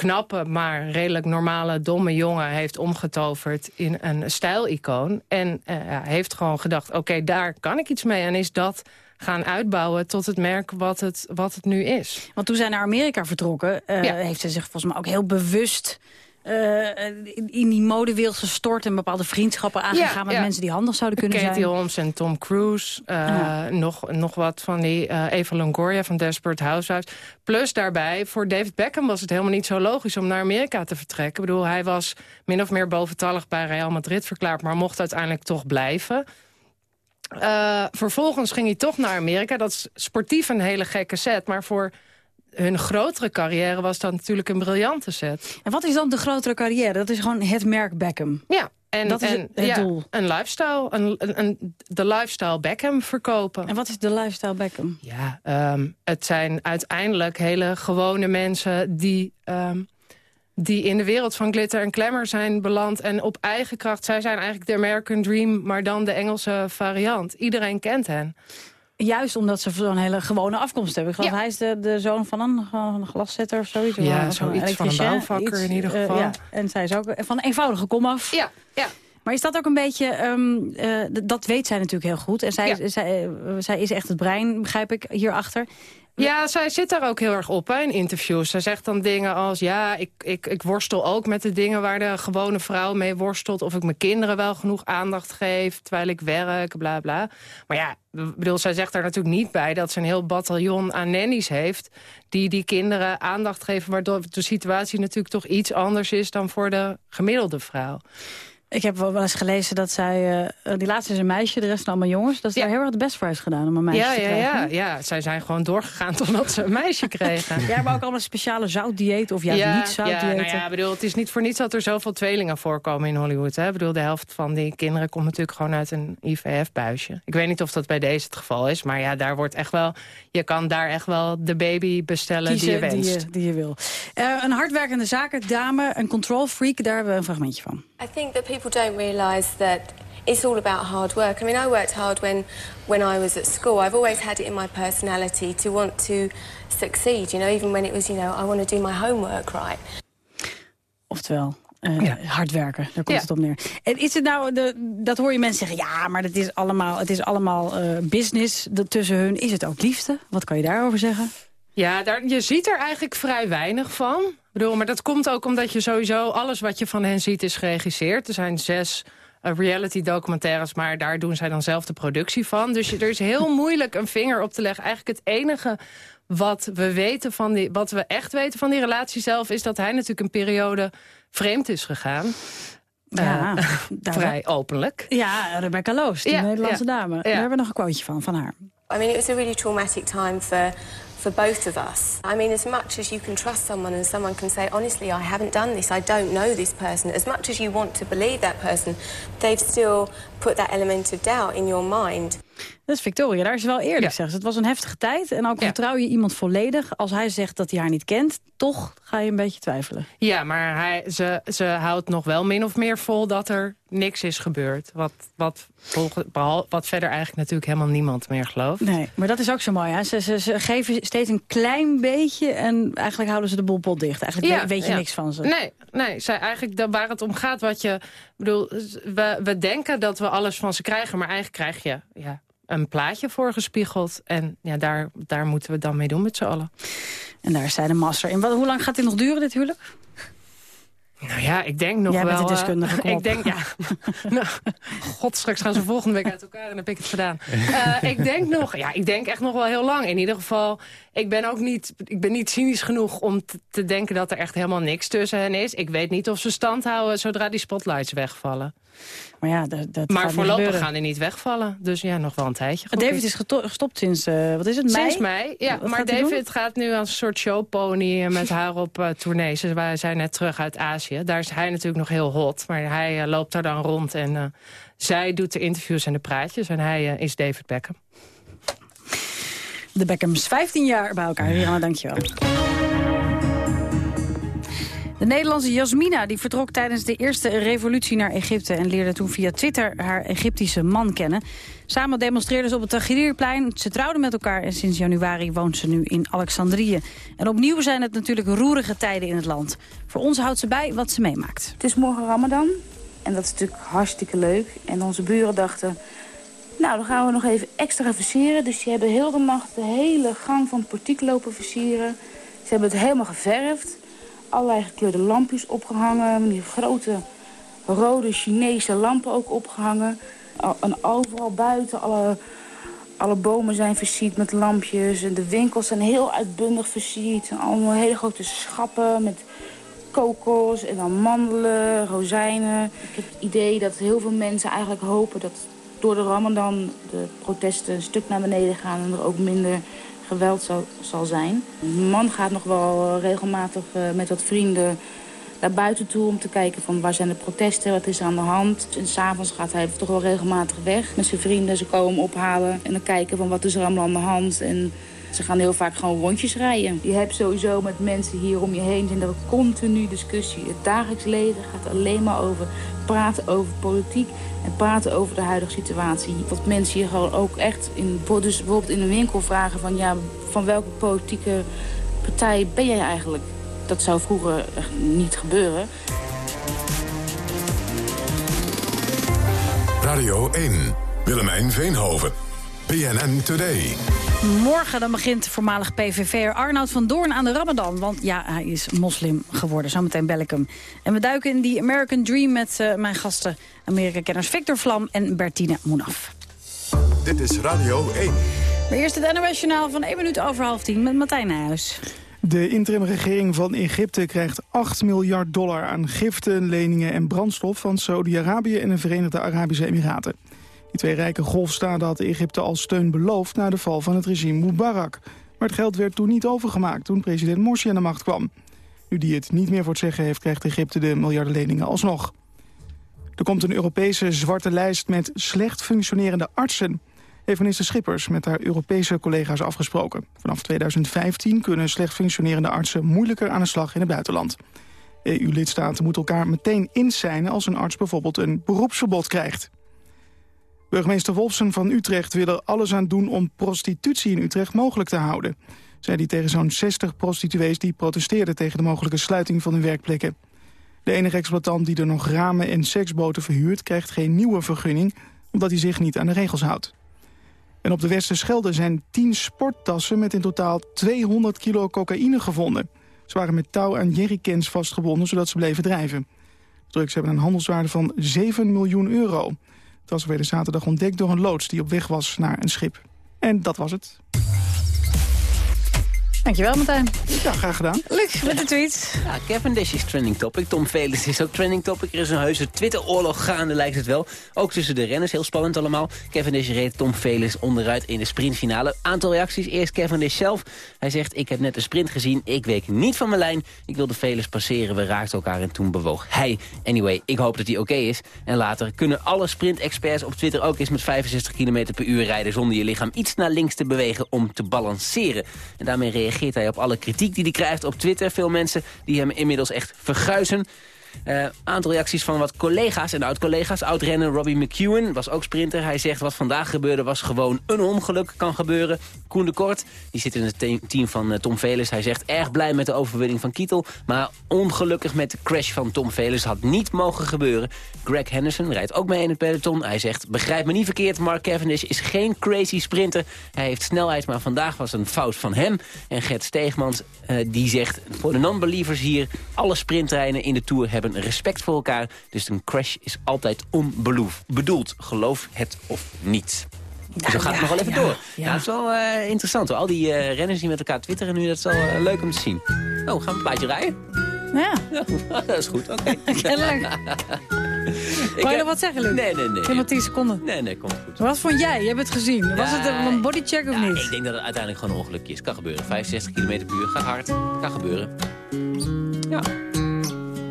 Speaker 15: knappe, maar redelijk normale, domme jongen... heeft omgetoverd in een stijlicoon. En eh, heeft gewoon gedacht, oké, daar kan ik iets mee. En is dat gaan uitbouwen tot het merk wat het, wat het nu is.
Speaker 10: Want toen zij naar Amerika vertrokken, eh,
Speaker 15: Ja.
Speaker 10: heeft ze zich volgens mij ook heel bewust eh, in, in die modewereld gestort en bepaalde vriendschappen aangegaan
Speaker 15: Ja,
Speaker 10: met
Speaker 15: ja.
Speaker 10: mensen die handig zouden kunnen
Speaker 15: Katie
Speaker 10: zijn.
Speaker 15: Holmes en Tom Cruise. eh,
Speaker 10: Ja.
Speaker 15: nog, nog wat van die eh, Eva Longoria van Desperate Housewives. Plus daarbij, voor David Beckham was het helemaal niet zo logisch... om naar Amerika te vertrekken. Ik bedoel, hij was min of meer boventallig bij Real Madrid verklaard... maar mocht uiteindelijk toch blijven. Eh, vervolgens ging hij toch naar Amerika. Dat is sportief een hele gekke set, maar voor... Hun grotere carrière was dat natuurlijk een briljante set.
Speaker 10: En wat is dan de grotere carrière? Dat is gewoon het merk Beckham.
Speaker 15: Ja, En,
Speaker 10: Dat is
Speaker 15: en,
Speaker 10: het- het
Speaker 15: ja,
Speaker 10: doel.
Speaker 15: Een lifestyle, een, een, een- de lifestyle Beckham verkopen.
Speaker 10: En wat is de lifestyle Beckham?
Speaker 15: Ja, ehm, het zijn uiteindelijk hele gewone mensen die, ehm, die in de wereld van glitter en glamour zijn beland. En op eigen kracht, zij zijn eigenlijk de American Dream, maar dan de Engelse variant. Iedereen kent hen.
Speaker 10: Juist omdat ze zo'n hele gewone afkomst hebben. Ik geloof
Speaker 15: Ja.
Speaker 10: hij is de, de zoon van een, van een glaszetter of zoiets.
Speaker 15: Ja,
Speaker 10: Of
Speaker 15: zoiets van een bouwvakker in ieder
Speaker 10: eh,
Speaker 15: geval.
Speaker 10: ja. En zij is ook van een eenvoudige komaf.
Speaker 15: Ja, ja.
Speaker 10: Maar is dat ook een beetje... ehm, eh, dat weet zij natuurlijk heel goed. En zij,
Speaker 15: Ja.
Speaker 10: zij, eh, zij is echt het brein, begrijp ik, hierachter.
Speaker 15: Ja, zij zit daar ook heel erg op hè, in interviews. Zij zegt dan dingen als... ja, ik, ik, ik worstel ook met de dingen waar de gewone vrouw mee worstelt... of ik mijn kinderen wel genoeg aandacht geef terwijl ik werk, bla bla. Maar ja, bedoel, zij zegt daar natuurlijk niet bij... dat ze een heel bataljon aan nannies heeft... die die kinderen aandacht geven... waardoor de situatie natuurlijk toch iets anders is... dan voor de gemiddelde vrouw.
Speaker 10: Ik heb wel eens gelezen dat zij... eh, die laatste is een meisje, de rest zijn allemaal jongens. Dat ze daar heel erg het best voor heeft gedaan om een meisje
Speaker 15: Ja,
Speaker 10: te
Speaker 15: ja,
Speaker 10: krijgen.
Speaker 15: ja, ja, zij zijn gewoon doorgegaan totdat ze een meisje kregen.
Speaker 10: Ja, maar ook allemaal speciale zoutdieet of juist niet
Speaker 15: Ja,
Speaker 10: zoutdiëten.
Speaker 15: nou ja, bedoel, het is niet voor niets dat er zoveel tweelingen voorkomen in Hollywood. Hè? Ik bedoel, de helft van die kinderen komt natuurlijk gewoon uit een IVF-buisje. Ik weet niet of dat bij deze het geval is, maar ja, daar wordt echt wel... Je kan daar echt wel de baby bestellen die je wenst.
Speaker 10: Die je, die je wil. Eh, een hardwerkende zakendame, een control freak, daar hebben we een fragmentje van.
Speaker 31: I think that people don't realise that it's all about hard work. I mean, I worked hard when, when I was at school. I've always had it in my personality to want to succeed, you know, even when it was, you know, I want to do my homework right.
Speaker 10: Oftewel, eh, hard werken, daar komt het op neer. En is het nou, de, dat hoor je mensen zeggen, ja, maar het is allemaal, het is allemaal eh, business de- tussen hun. Is het ook liefde? Wat kan je daarover zeggen?
Speaker 15: Ja, daar, je ziet er eigenlijk vrij weinig van. Ik bedoel, maar dat komt ook omdat je sowieso... alles wat je van hen ziet is geregisseerd. Er zijn zes eh, reality documentaires, maar daar doen zij dan zelf de productie van. Dus je, er is heel moeilijk een vinger op te leggen. Eigenlijk het enige wat we, weten van die, wat we echt weten van die relatie zelf... is dat hij natuurlijk een periode vreemd is gegaan.
Speaker 10: Ja,
Speaker 15: Eh,
Speaker 10: daar-
Speaker 15: vrij openlijk.
Speaker 10: Ja, Rebecca Loos, die
Speaker 31: Ja,
Speaker 10: Nederlandse
Speaker 31: ja,
Speaker 10: dame.
Speaker 31: ja.
Speaker 10: Daar hebben we nog een quoteje van, van haar.
Speaker 31: I mean, it was a really traumatic time for for both of us. I mean, as much as you can trust someone and someone can say, honestly, I haven't done this, I don't know this person, as much as you want to believe that person, they've still put that element of doubt in your mind.
Speaker 10: Dat is Victoria, daar is ze wel eerlijk, zegt ze. Het was een heftige tijd en ook vertrouw je iemand volledig. Als hij zegt dat hij haar niet kent, toch ga je een beetje twijfelen.
Speaker 15: Ja, maar hij, ze, ze houdt nog wel min of meer vol dat er niks is gebeurd. Wat, wat, volge- behal- wat verder eigenlijk natuurlijk helemaal niemand meer gelooft.
Speaker 10: Nee, maar dat is ook zo mooi. Hè? Ze, ze, ze geven steeds een klein beetje en eigenlijk houden ze de boel pot dicht. Eigenlijk weet je
Speaker 15: ja.
Speaker 10: niks van ze.
Speaker 15: Nee, nee zij, eigenlijk waar het om gaat, wat je... ik bedoel, we, we denken dat we alles van ze krijgen, maar eigenlijk krijg je ja, een plaatje voorgespiegeld. En ja, daar, daar moeten we het dan mee doen met z'n allen.
Speaker 10: En daar is zij de master in. Wat, hoe lang gaat dit nog duren, dit huwelijk?
Speaker 15: Nou ja, ik denk nog
Speaker 10: Jij
Speaker 15: wel...
Speaker 10: bent de
Speaker 15: eh,
Speaker 10: deskundige,
Speaker 15: ik denk, ja... nou, God, straks gaan ze volgende week uit elkaar en dan heb ik het gedaan. Eh, ik denk nog... Ja, ik denk echt nog wel heel lang. In ieder geval, ik ben ook niet, ik ben niet cynisch genoeg om te, te denken dat er echt helemaal niks tussen hen is. Ik weet niet of ze stand houden zodra die spotlights wegvallen.
Speaker 10: Maar ja, dat, dat
Speaker 15: maar voorlopig gaan die niet wegvallen. Dus ja, nog wel een tijdje.
Speaker 10: David is gestopt sinds, eh, wat is het, mei?
Speaker 15: Sinds mei, ja.
Speaker 10: Wat
Speaker 15: maar
Speaker 10: gaat
Speaker 15: David gaat nu als een soort showpony met haar op uh, tournee. Ze wij zijn net terug uit Azië. Daar is hij natuurlijk nog heel hot. Maar hij eh, loopt daar dan rond en eh, zij doet de interviews en de praatjes. En hij eh, is David Beckham.
Speaker 10: De Beckhams, 15 jaar bij elkaar. Rihanna, dankjewel. De Nederlandse Jasmina die vertrok tijdens de eerste revolutie naar Egypte... en leerde toen via Twitter haar Egyptische man kennen. Samen demonstreerden ze op het Tahrirplein. Ze trouwden met elkaar en sinds januari woont ze nu in Alexandrië. En opnieuw zijn het natuurlijk roerige tijden in het land. Voor ons houdt ze bij wat ze meemaakt.
Speaker 32: Het is morgen Ramadan en dat is natuurlijk hartstikke leuk. En onze buren dachten, nou dan gaan we nog even extra versieren. Dus die hebben heel de nacht de hele gang van het portiek lopen versieren. Ze hebben het helemaal geverfd. Allerlei gekleurde lampjes opgehangen. Die grote rode Chinese lampen ook opgehangen. En overal buiten, alle, alle bomen zijn versierd met lampjes. En de winkels zijn heel uitbundig versierd. Allemaal hele grote schappen met kokos en dan mandelen, rozijnen. Ik heb het idee dat heel veel mensen eigenlijk hopen dat door de ramadan de protesten een stuk naar beneden gaan en er ook minder geweld zal, zal zijn. Mijn man gaat nog wel eh, regelmatig eh, met wat vrienden naar buiten toe om te kijken van waar zijn de protesten, wat is er aan de hand. En s'avonds gaat hij toch wel regelmatig weg met zijn vrienden. Ze komen ophalen en dan kijken van wat is er allemaal aan de hand. En ze gaan heel vaak gewoon rondjes rijden. Je hebt sowieso met mensen hier om je heen zijn er een continu discussie. Het dagelijks leven gaat alleen maar over praten over politiek en praten over de huidige situatie. Dat mensen hier gewoon ook echt, in, dus bijvoorbeeld in een winkel vragen van ja, van welke politieke partij ben jij eigenlijk? Dat zou vroeger echt niet gebeuren.
Speaker 4: Radio 1, Willemijn Veenhoven, PNN Today.
Speaker 10: Morgen dan begint voormalig PVV'er Arnoud van Doorn aan de Ramadan. Want ja, hij is moslim geworden. Zometeen bel ik hem. En we duiken in die American Dream met uh, mijn gasten... Amerika-kenners Victor Vlam en Bertine Moenaf.
Speaker 4: Dit is Radio 1.
Speaker 10: Maar eerst het NOS Journaal van 1 minuut over half 10 met Martijn Nijhuis.
Speaker 1: De interimregering van Egypte krijgt 8 miljard dollar aan giften, leningen en brandstof van Saudi-Arabië en de Verenigde Arabische Emiraten. Die twee rijke golfstaten hadden Egypte al steun beloofd na de val van het regime Mubarak. Maar het geld werd toen niet overgemaakt toen president Morsi aan de macht kwam. Nu die het niet meer voor het zeggen heeft, krijgt Egypte de miljardenleningen alsnog. Er komt een Europese zwarte lijst met slecht functionerende artsen. Heeft minister Schippers met haar Europese collega's afgesproken. Vanaf 2015 kunnen slecht functionerende artsen moeilijker aan de slag in het buitenland. EU-lidstaten moeten elkaar meteen inzijnen als een arts bijvoorbeeld een beroepsverbod krijgt. Burgemeester Wolfsen van Utrecht wil er alles aan doen om prostitutie in Utrecht mogelijk te houden. Zei hij tegen zo'n 60 prostituees die protesteerden tegen de mogelijke sluiting van hun werkplekken. De enige exploitant die er nog ramen en seksboten verhuurt krijgt geen nieuwe vergunning omdat hij zich niet aan de regels houdt. En op de Westerschelde zijn 10 sporttassen met in totaal 200 kilo cocaïne gevonden. Ze waren met touw aan jerrycans vastgebonden zodat ze bleven drijven. De drugs hebben een handelswaarde van 7 miljoen euro. Was weer zaterdag ontdekt door een loods die op weg was naar een schip. En dat was het.
Speaker 10: Dankjewel, Martijn.
Speaker 1: Ja, graag gedaan.
Speaker 10: Luc, met de tweet.
Speaker 18: Ja, Cavendish is trending topic. Tom Velens is ook trending topic. Er is een heuse Twitter-oorlog gaande, lijkt het wel. Ook tussen de renners, heel spannend allemaal. Cavendish reed Tom Velens onderuit in de sprintfinale. Aantal reacties. Eerst Cavendish zelf. Hij zegt, ik heb net de sprint gezien. Ik week niet van mijn lijn. Ik wilde Velens passeren. We raakten elkaar en toen bewoog hij. Anyway, ik hoop dat hij oké is. En later kunnen alle sprint-experts op Twitter ook eens met 65 km per uur rijden... zonder je lichaam iets naar links te bewegen om te balanceren. En daarmee reageert reageert hij op alle kritiek die hij krijgt op Twitter. Veel mensen die hem inmiddels echt verguizen. Uh, aantal reacties van wat collega's en oud-collega's. Oud-renner Robbie McEwen was ook sprinter. Hij zegt wat vandaag gebeurde was gewoon een ongeluk. Kan gebeuren. Koen de Kort, die zit in het team van uh, Tom Velers. Hij zegt erg blij met de overwinning van Kietel. Maar ongelukkig met de crash van Tom Velers. Had niet mogen gebeuren. Greg Henderson rijdt ook mee in het peloton. Hij zegt, begrijp me niet verkeerd. Mark Cavendish is geen crazy sprinter. Hij heeft snelheid, maar vandaag was een fout van hem. En Gert Steegmans, uh, die zegt... voor de non-believers hier, alle sprinttreinen in de Tour hebben respect voor elkaar. Dus een crash is altijd onbedoeld. Geloof het of niet. Dus dan gaat het nog wel even door. Ja. het is wel uh, interessant hoor. Al die uh, renners die met elkaar twitteren nu, dat is wel uh, leuk om te zien. Oh, gaan we een plaatje rijden?
Speaker 10: Ja.
Speaker 18: dat is goed, oké.
Speaker 10: Okay. Leuk. Kan je nog wat zeggen, Luc?
Speaker 18: Nee, nee, nee.
Speaker 10: Nog 10 seconden.
Speaker 18: Nee, nee, komt goed.
Speaker 10: Wat vond jij? Je hebt het gezien. Was het een bodycheck of niet?
Speaker 18: Ik denk dat het uiteindelijk gewoon een ongelukje is. Kan gebeuren. 65 km per uur, gaat hard. Kan gebeuren. Ja.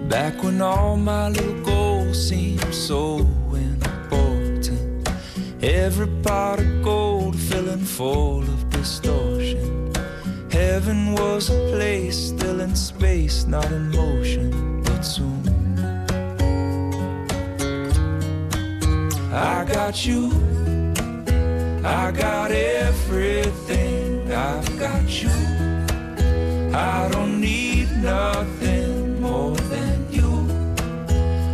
Speaker 33: Back when all my little goals seemed so important. Every pot of gold filling full of distortion. Heaven was a place still in space, not in motion, but soon. I got you, I got everything, I've got you. I don't need nothing more than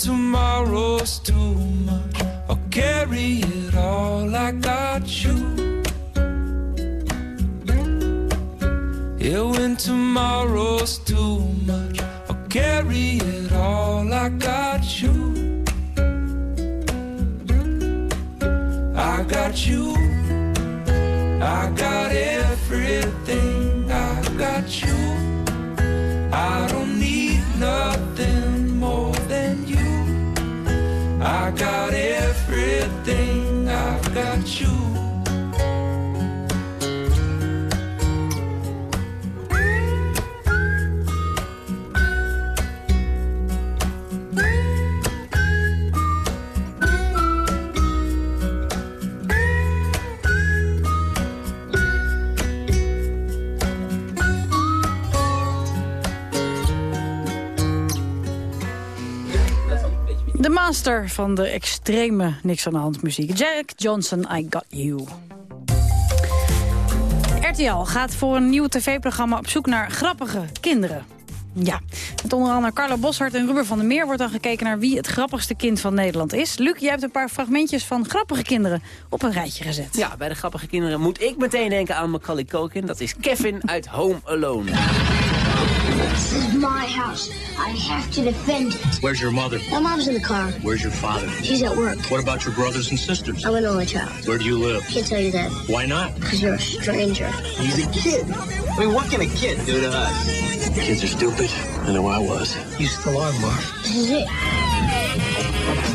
Speaker 33: tomorrow's too much, I'll carry it all. I got you. Yeah, when tomorrow's too much, I'll carry it all. I got you. Everything. I've got you.
Speaker 10: Master van de extreme niks aan de hand muziek. Jack Johnson, I Got You. RTL gaat voor een nieuw tv-programma op zoek naar grappige kinderen. Ja, met onder andere Carlo Boshart en Ruber van der Meer... wordt dan gekeken naar wie het grappigste kind van Nederland is. Luc, jij hebt een paar fragmentjes van grappige kinderen op een rijtje gezet.
Speaker 18: Ja, bij de grappige kinderen moet ik meteen denken aan Macaulay Culkin. Dat is Kevin uit Home Alone.
Speaker 34: This is my house. I have to defend it.
Speaker 35: Where's your mother?
Speaker 34: My mom's in the car.
Speaker 35: Where's your father?
Speaker 34: She's at work.
Speaker 35: What about your brothers and sisters?
Speaker 34: I'm an only child.
Speaker 35: Where do you live?
Speaker 34: Can't tell you that.
Speaker 35: Why not?
Speaker 34: Because you're a stranger.
Speaker 35: He's a kid. I mean, what can a kid do to us? Kids are stupid. I know I was. You still are, Mark.
Speaker 34: This is it.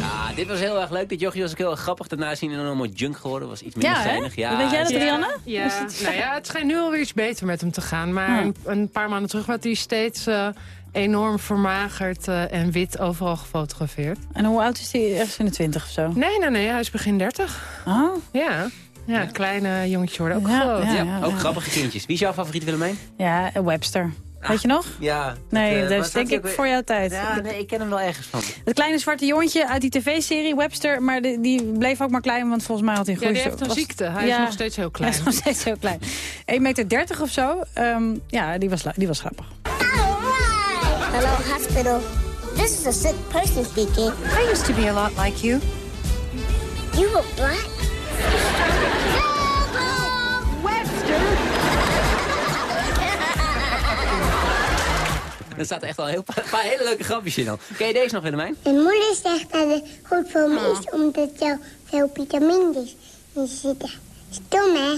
Speaker 18: Ah. Ah, dit was heel erg leuk. Dit jochie was ook heel erg grappig. Daarna zien en dan allemaal junk geworden. Was iets minder geinig. Ja,
Speaker 10: Weet jij dat. Rianne?
Speaker 15: Ja, nou ja, het schijnt nu alweer iets beter met hem te gaan. Maar
Speaker 10: Ah.
Speaker 15: een, een paar maanden terug werd hij steeds eh, enorm vermagerd eh, en wit overal gefotografeerd.
Speaker 10: En hoe oud is hij? Ergens in de twintig of zo?
Speaker 15: Nee, nee, nee, hij is begin 30.
Speaker 10: Oh?
Speaker 15: Ja, ja, kleine jongetje wordt ook
Speaker 10: Ja,
Speaker 15: groot.
Speaker 10: ja,
Speaker 18: Ja,
Speaker 10: ja,
Speaker 18: ook
Speaker 10: ja.
Speaker 18: grappige kindjes. Wie is jouw favoriet, Willemijn?
Speaker 10: Ja, Webster. Weet je nog?
Speaker 18: Ja.
Speaker 10: Nee,
Speaker 18: eh,
Speaker 10: dat is
Speaker 18: staat
Speaker 10: denk ik
Speaker 18: weer?
Speaker 10: voor jouw tijd.
Speaker 18: Ja, nee, ik ken hem wel ergens van.
Speaker 10: Het kleine zwarte jongetje uit die tv-serie, Webster. Maar de- die bleef ook maar klein, want volgens mij had hij een
Speaker 15: Ja, die
Speaker 10: groei-
Speaker 15: heeft een
Speaker 10: was-
Speaker 15: ziekte. Hij is nog steeds heel klein.
Speaker 10: Hij is nog steeds heel klein. 1,30 meter of zo. Ehm, ja, die was, die was grappig.
Speaker 34: Hello, hospital. This is a sick person speaking.
Speaker 36: I used to be a lot like you.
Speaker 34: You look black.
Speaker 18: Er staat echt al een heel paar, paar hele leuke grapjes in al. Ken je deze nog, Willemijn?
Speaker 34: Mijn moeder zegt dat het goed voor me is omdat er veel vitamines in zitten. Stom, hè?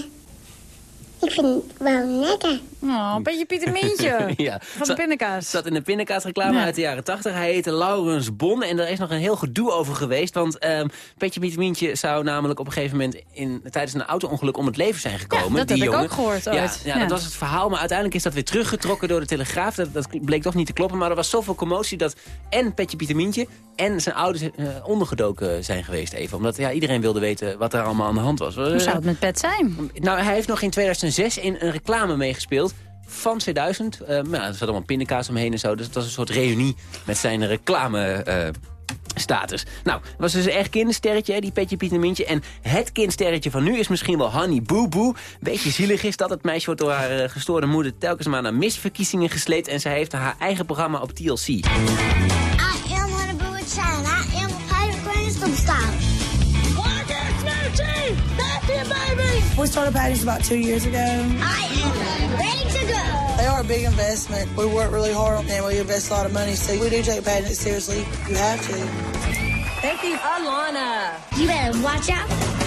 Speaker 34: Ik vind het wel lekker.
Speaker 10: Oh, een beetje Pieter Mientje.
Speaker 18: ja.
Speaker 10: Van de pindakaas.
Speaker 18: zat in een pindakaasreclame
Speaker 10: Ja.
Speaker 18: uit de jaren 80. Hij heette Laurens Bon en er is nog een heel gedoe over geweest. Want ehm Petje Piet Mientje zou namelijk op een gegeven moment... In, tijdens een auto-ongeluk om het leven zijn gekomen.
Speaker 10: Ja, dat
Speaker 18: die
Speaker 10: heb ik ook gehoord
Speaker 18: Ja,
Speaker 10: ooit.
Speaker 18: ja,
Speaker 10: Ja.
Speaker 18: dat was het verhaal. Maar uiteindelijk is dat weer teruggetrokken door de Telegraaf. Dat, dat bleek toch niet te kloppen. Maar er was zoveel commotie dat en Petje Piet Mientje... en zijn ouders eh, ondergedoken zijn geweest even. Omdat ja, iedereen wilde weten wat er allemaal aan de hand was.
Speaker 10: Hoe zou het met Pet zijn?
Speaker 18: Nou, hij heeft nog in 2006 in een reclame meegespeeld van 2000. Eh, maar ja, er zat allemaal pindakaas omheen en zo. Dus het was een soort reunie met zijn reclame... eh, status. Nou, was dus echt kindersterretje, hè, die Petje Piet. En het kindsterretje van nu is misschien wel Honey Boo Boo. Beetje zielig is dat. Het meisje wordt door haar eh, gestoorde moeder telkens maar naar misverkiezingen gesleept. En zij heeft haar eigen programma op TLC.
Speaker 37: We started patents about two years ago.
Speaker 34: I am ready to go.
Speaker 37: They are a big investment. We work really hard on them. We invest a lot of money, so we do take patents seriously. You have to.
Speaker 36: Thank you, Alana.
Speaker 34: You better watch out.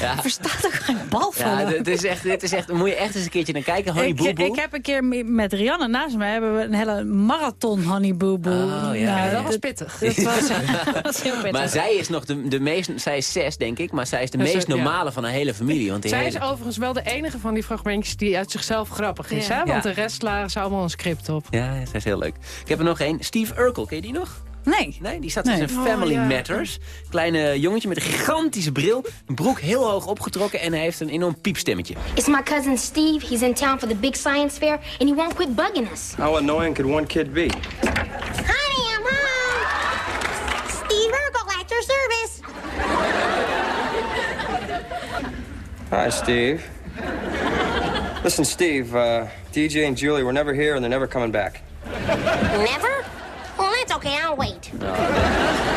Speaker 18: Ja.
Speaker 10: Verstaat ook geen bal van.
Speaker 18: Ja, dit is echt, dit is echt, moet je echt eens een keertje naar kijken. Honey
Speaker 10: Ik,
Speaker 18: Boo Boo.
Speaker 10: ik heb een keer me- met Rianne naast me hebben we een hele marathon Honey Boo Boo.
Speaker 18: Oh, ja.
Speaker 10: Nou,
Speaker 18: Dat was
Speaker 15: pittig.
Speaker 10: Dat was, dat was heel pittig.
Speaker 18: Maar zij is nog de, de meest, zij is zes denk ik, maar zij is de meest
Speaker 15: ja.
Speaker 18: normale van haar hele familie. Want die
Speaker 15: Zij
Speaker 18: hele-
Speaker 15: is overigens wel de enige van die fragmentjes die uit zichzelf grappig is.
Speaker 18: Ja.
Speaker 15: Hè? Want
Speaker 18: Ja.
Speaker 15: de rest lagen ze allemaal een script op.
Speaker 18: Ja, zij is heel leuk. Ik heb er nog één. Steve Urkel, ken je die nog?
Speaker 10: Nee.
Speaker 18: Nee, die staat
Speaker 10: Nee.
Speaker 18: dus in
Speaker 10: Oh,
Speaker 18: Family
Speaker 10: ja.
Speaker 18: Matters. Kleine jongetje met een gigantische bril. Een broek heel hoog opgetrokken en hij heeft een enorm piepstemmetje.
Speaker 34: It's my cousin Steve. He's in town for the big science fair, and he won't quit bugging us.
Speaker 38: How annoying could one kid be?
Speaker 34: Honey, I'm home. Steve Urkel at your service.
Speaker 39: Hi, Steve. Listen, Steve, uh, DJ and Julie were never here and they're never coming back.
Speaker 34: Never? Well, that's okay. I'll wait.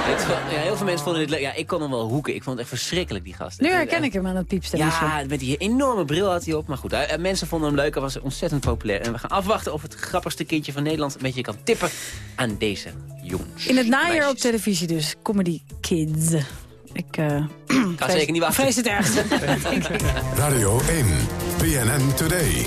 Speaker 18: Het ja, heel veel mensen vonden dit leuk. Ja, ik kon hem wel hoeken. Ik vond het echt verschrikkelijk, die gast.
Speaker 10: Nu herken ik hem aan het piepstemmetje.
Speaker 18: Ja, met die enorme bril had hij op. Maar goed, hè, eh, mensen vonden hem leuk. Hij was ontzettend populair. En we gaan afwachten of het grappigste kindje van Nederland... een beetje kan tippen aan deze jongens.
Speaker 10: In het najaar op televisie dus. Comedy Kids. Ik uh,
Speaker 18: Ga zeker niet wachten.
Speaker 10: vrees het ergste.
Speaker 4: Radio 1, BNN Today.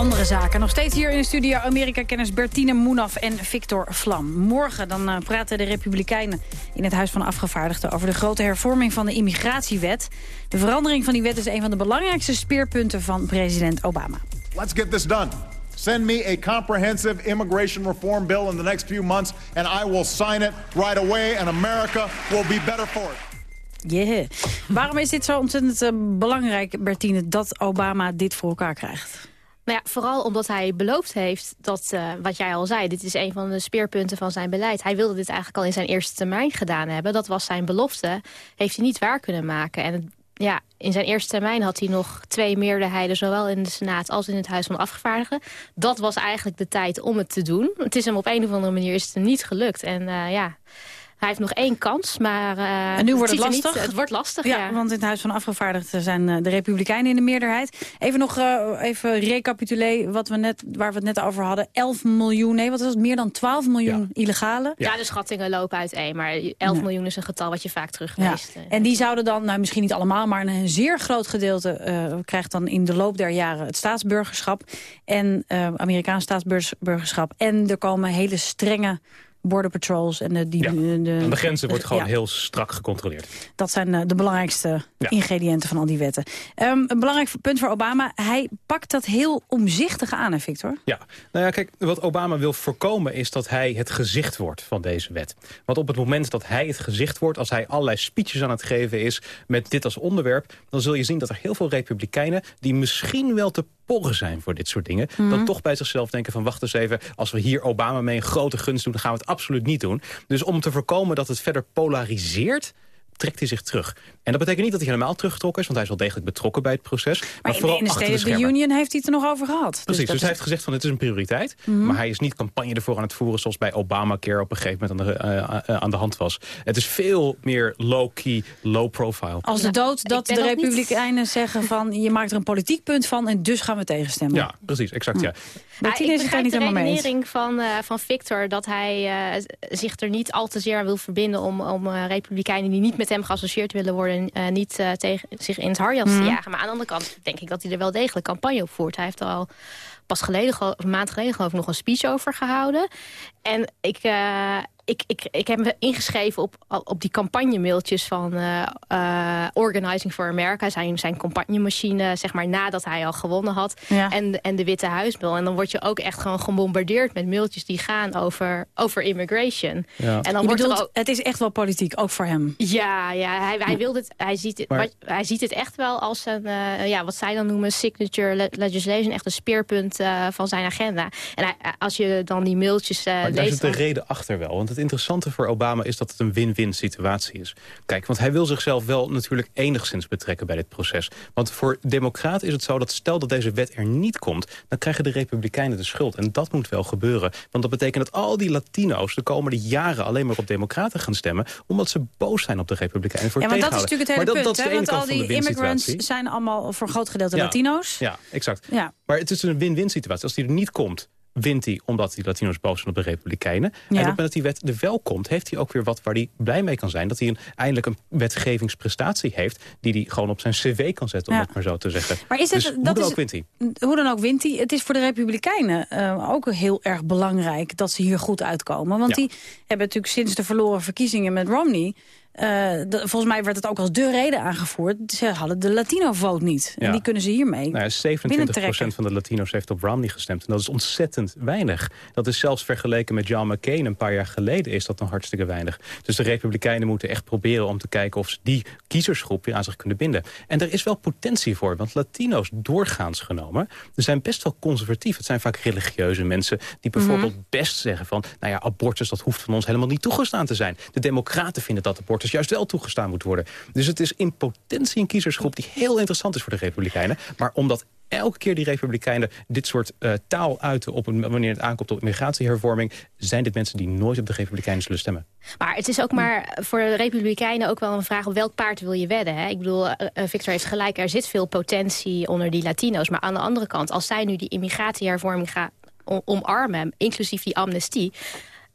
Speaker 10: Andere zaken. Nog steeds hier in de studio Amerika-kenners Bertine Moenaf en Victor Vlam. Morgen dan uh, praten de Republikeinen in het Huis van Afgevaardigden... over de grote hervorming van de immigratiewet. De verandering van die wet is een van de belangrijkste speerpunten van president Obama.
Speaker 38: Let's get this done. Send me a comprehensive immigration reform bill in the next few months... and I will sign it right away, and America will be better for it.
Speaker 10: Yeah. Waarom is dit zo ontzettend uh, belangrijk, Bertine, dat Obama dit voor elkaar krijgt?
Speaker 30: Nou ja, vooral omdat hij beloofd heeft dat, uh, wat jij al zei... dit is een van de speerpunten van zijn beleid. Hij wilde dit eigenlijk al in zijn eerste termijn gedaan hebben. Dat was zijn belofte. Heeft hij niet waar kunnen maken. En ja, in zijn eerste termijn had hij nog twee meerderheden... zowel in de Senaat als in het Huis van Afgevaardigden. Dat was eigenlijk de tijd om het te doen. Het is hem op een of andere manier is het niet gelukt. En uh, ja... Hij heeft nog één kans, maar uh,
Speaker 10: en nu wordt het,
Speaker 30: het
Speaker 10: lastig.
Speaker 30: Niet, het wordt lastig,
Speaker 10: ja,
Speaker 30: ja,
Speaker 10: Want in het Huis van Afgevaardigden zijn uh, de Republikeinen in de meerderheid. Even nog uh, even recapituleren wat we net, waar we het net over hadden. 11 miljoen, nee, wat was het? Meer dan 12 miljoen ja. illegale.
Speaker 30: Ja. ja. de schattingen lopen uiteen. Maar 11 miljoen is een getal wat je vaak terugleest.
Speaker 10: En die zouden dan, nou misschien niet allemaal, maar een zeer groot gedeelte krijgt dan in de loop der jaren het staatsburgerschap. En Amerikaans staatsburgerschap. En er komen hele strenge border patrols. En de, die,
Speaker 29: ja.
Speaker 10: de,
Speaker 29: de, de grenzen wordt gewoon ja. heel strak gecontroleerd.
Speaker 10: Dat zijn uh, de belangrijkste ja. ingrediënten van al die wetten. Um, een belangrijk punt voor Obama, hij pakt dat heel omzichtig aan, hè Victor?
Speaker 29: Ja, nou ja, kijk, wat Obama wil voorkomen is dat hij het gezicht wordt van deze wet. Want op het moment dat hij het gezicht wordt, als hij allerlei speeches aan het geven is met dit als onderwerp, dan zul je zien dat er heel veel republikeinen die misschien wel te porren zijn voor dit soort dingen. Mm -hmm. Dan toch bij zichzelf denken van wacht eens even... als we hier Obama mee een grote gunst doen... dan gaan we het absoluut niet doen. Dus om te voorkomen dat het verder polariseert trekt hij zich terug. En dat betekent niet dat hij helemaal teruggetrokken is... want hij is wel degelijk betrokken bij het proces.
Speaker 10: Maar,
Speaker 29: maar
Speaker 10: in,
Speaker 29: vooral
Speaker 10: in de State of the Union heeft hij het er nog over gehad.
Speaker 29: Precies, dus, dus
Speaker 10: is...
Speaker 29: hij heeft gezegd van het is een prioriteit... Mm -hmm. maar hij is niet campagne ervoor aan het voeren... zoals bij Obamacare op een gegeven moment aan de, uh, uh, aan de hand was. Het is veel meer low-key, low-profile.
Speaker 10: Als de dood dat de Republikeinen niet... zeggen van... je maakt er een politiek punt van en dus gaan we tegenstemmen.
Speaker 29: Ja, precies, exact, ja.
Speaker 10: Maar
Speaker 30: ik
Speaker 10: is het daar niet
Speaker 30: de redenering van, uh, van Victor... dat hij uh, zich er niet al te zeer aan wil verbinden... om, om uh, republikeinen die niet met hem geassocieerd willen worden... niet tegen zich in het harjas te jagen. Maar aan de andere kant denk ik dat hij er wel degelijk campagne op voert. Hij heeft er al pas geleden, een maand geleden geloof ik, nog een speech over gehouden. En ik, uh, ik, ik, ik heb me ingeschreven op, op die campagnemailtjes van uh, uh, Organizing for America. Zijn, zijn campagnemachine, zeg maar, nadat hij al gewonnen had.
Speaker 10: Ja.
Speaker 30: En, en de Witte Huisbil. En dan word je ook echt gewoon gebombardeerd met mailtjes die gaan over, over immigration.
Speaker 29: Ja.
Speaker 30: En dan
Speaker 10: je
Speaker 30: wordt
Speaker 10: bedoelt,
Speaker 30: er ook,
Speaker 10: het is echt wel politiek, ook voor hem.
Speaker 30: ja, ja hij, hij, wil dit, hij, ziet het,
Speaker 29: Maar-
Speaker 30: wat- hij ziet het echt wel als een, eh, ja, wat zij dan noemen signature le- legislation. Echt een speerpunt eh, van zijn agenda. En hij- als je dan die mailtjes eh,
Speaker 29: Maar daar
Speaker 30: leest...
Speaker 29: zit de
Speaker 30: dan-
Speaker 29: reden achter wel. Want het interessante voor Obama is dat het een win-win situatie is. Kijk, want hij wil zichzelf wel natuurlijk enigszins betrekken bij dit proces. Want voor democraten is het zo dat stel dat deze wet er niet komt... dan krijgen de republikeinen de schuld. En dat moet wel gebeuren. Want dat betekent dat al die Latino's de komende jaren... alleen maar op democraten gaan stemmen... omdat ze boos zijn op de republikeinen voor
Speaker 10: Ja, want dat is natuurlijk het hele
Speaker 29: maar dat,
Speaker 10: punt.
Speaker 29: dat
Speaker 10: Want al die immigrants zijn allemaal voor een groot gedeelte
Speaker 29: Ja.
Speaker 10: Latino's.
Speaker 29: Ja, exact.
Speaker 10: Ja.
Speaker 29: Maar het is een win-win situatie. Als die er niet komt, wint hij omdat die Latino's boos zijn op de Republikeinen. En op het moment dat die wet er wel komt, heeft hij ook weer wat waar hij blij mee kan zijn. Dat hij een, eindelijk een wetgevingsprestatie heeft die hij gewoon op zijn cv kan zetten, om
Speaker 10: Ja.
Speaker 29: het maar zo te zeggen.
Speaker 10: Maar is het,
Speaker 29: dus hoe
Speaker 10: dat
Speaker 29: dan
Speaker 10: is,
Speaker 29: ook wint hij.
Speaker 10: Hoe dan ook wint hij. Het is voor de Republikeinen eh, ook heel erg belangrijk dat ze hier goed uitkomen. Want
Speaker 29: Ja.
Speaker 10: die hebben natuurlijk sinds de verloren verkiezingen met Romney... eh, de- volgens mij werd het ook als de reden aangevoerd. Ze hadden de Latino-vote niet. En die kunnen ze hiermee
Speaker 29: Nou ja, 27%
Speaker 10: binnentrekken.
Speaker 29: van de Latino's heeft op Romney gestemd. En dat is ontzettend weinig. Dat is zelfs vergeleken met John McCain een paar jaar geleden... is dat nog hartstikke weinig. Dus de Republikeinen moeten echt proberen om te kijken... of ze die kiezersgroep weer aan zich kunnen binden. En er is wel potentie voor, want Latino's doorgaans genomen... er zijn best wel conservatief. Het zijn vaak religieuze mensen die bijvoorbeeld best zeggen van... nou ja, abortus, dat hoeft van ons helemaal niet toegestaan te zijn. De democraten vinden dat abortus abortus juist wel toegestaan moet worden. Dus het is in potentie een kiezersgroep die heel interessant is voor de Republikeinen. Maar omdat elke keer die Republikeinen dit soort uh, taal uiten... Op een, wanneer het aankomt op immigratiehervorming... zijn dit mensen die nooit op de Republikeinen zullen stemmen.
Speaker 30: Maar het is ook maar voor de Republikeinen ook wel een vraag... welk paard wil je wedden? Hè? Ik bedoel, uh, Victor heeft gelijk, er zit veel potentie onder die Latino's. Maar aan de andere kant, als zij nu die immigratiehervorming gaan omarmen... inclusief die amnestie...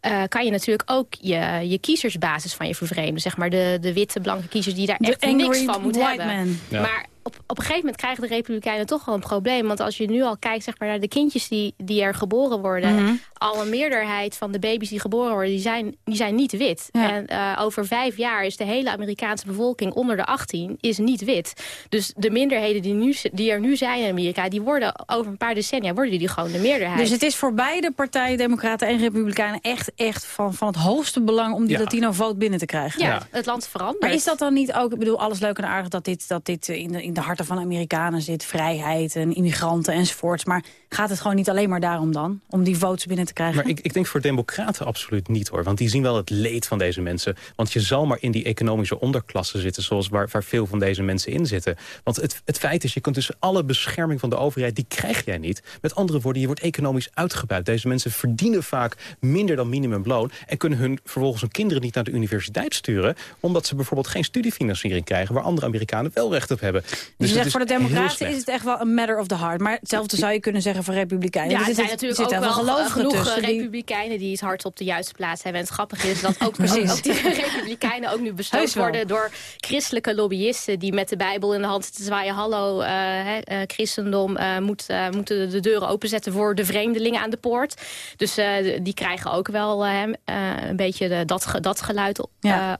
Speaker 30: Uh, kan je natuurlijk ook je, je kiezersbasis van je vervreemden. Zeg maar de, de witte, blanke kiezers die daar echt niks van moeten hebben. Ja. Maar op, op een gegeven moment krijgen de Republikeinen toch wel een probleem. Want als je nu al kijkt zeg maar, naar de kindjes die, die er geboren worden... Mm -hmm. Al een meerderheid van de baby's die geboren worden, die zijn, die zijn niet wit. Ja. En uh, over vijf jaar is de hele Amerikaanse bevolking onder de 18 is niet wit. Dus de minderheden die, nu, die er nu zijn in Amerika... die worden over een paar decennia worden die gewoon de meerderheid.
Speaker 10: Dus het is voor beide partijen, Democraten en Republikeinen... echt, echt van, van het hoogste belang om die ja. Latino-vote binnen te krijgen.
Speaker 30: Ja, ja, het land verandert.
Speaker 10: Maar is dat dan niet ook, ik bedoel, alles leuk en aardig... dat dit, dat dit in, de, in de harten van Amerikanen zit, vrijheid en immigranten enzovoorts. Maar gaat het gewoon niet alleen maar daarom dan? Om die votes binnen te krijgen?
Speaker 29: Maar ik, ik denk voor democraten absoluut niet hoor. Want die zien wel het leed van deze mensen. Want je zal maar in die economische onderklasse zitten... zoals waar, waar veel van deze mensen in zitten. Want het, het feit is, je kunt dus alle bescherming van de overheid... die krijg jij niet. Met andere woorden, je wordt economisch uitgebuit. Deze mensen verdienen vaak minder dan minimumloon... en kunnen hun, vervolgens hun kinderen niet naar de universiteit sturen... omdat ze bijvoorbeeld geen studiefinanciering krijgen... waar andere Amerikanen wel recht op hebben.
Speaker 10: Dus, dus voor de democraten is het echt wel een matter of the heart. Maar hetzelfde zou je kunnen zeggen voor republikeinen.
Speaker 30: Ja,
Speaker 10: er
Speaker 30: zijn natuurlijk ook wel genoeg tussen, republikeinen die het hart op de juiste plaats hebben. En het grappige is dat ook, ook die republikeinen ook nu bestookt worden door christelijke lobbyisten die met de Bijbel in de hand te zwaaien. Hallo, uh, he, uh, christendom uh, moet, moeten de deuren openzetten voor de vreemdelingen aan de poort. Dus die krijgen ook wel een beetje de, dat, dat geluid op. Ja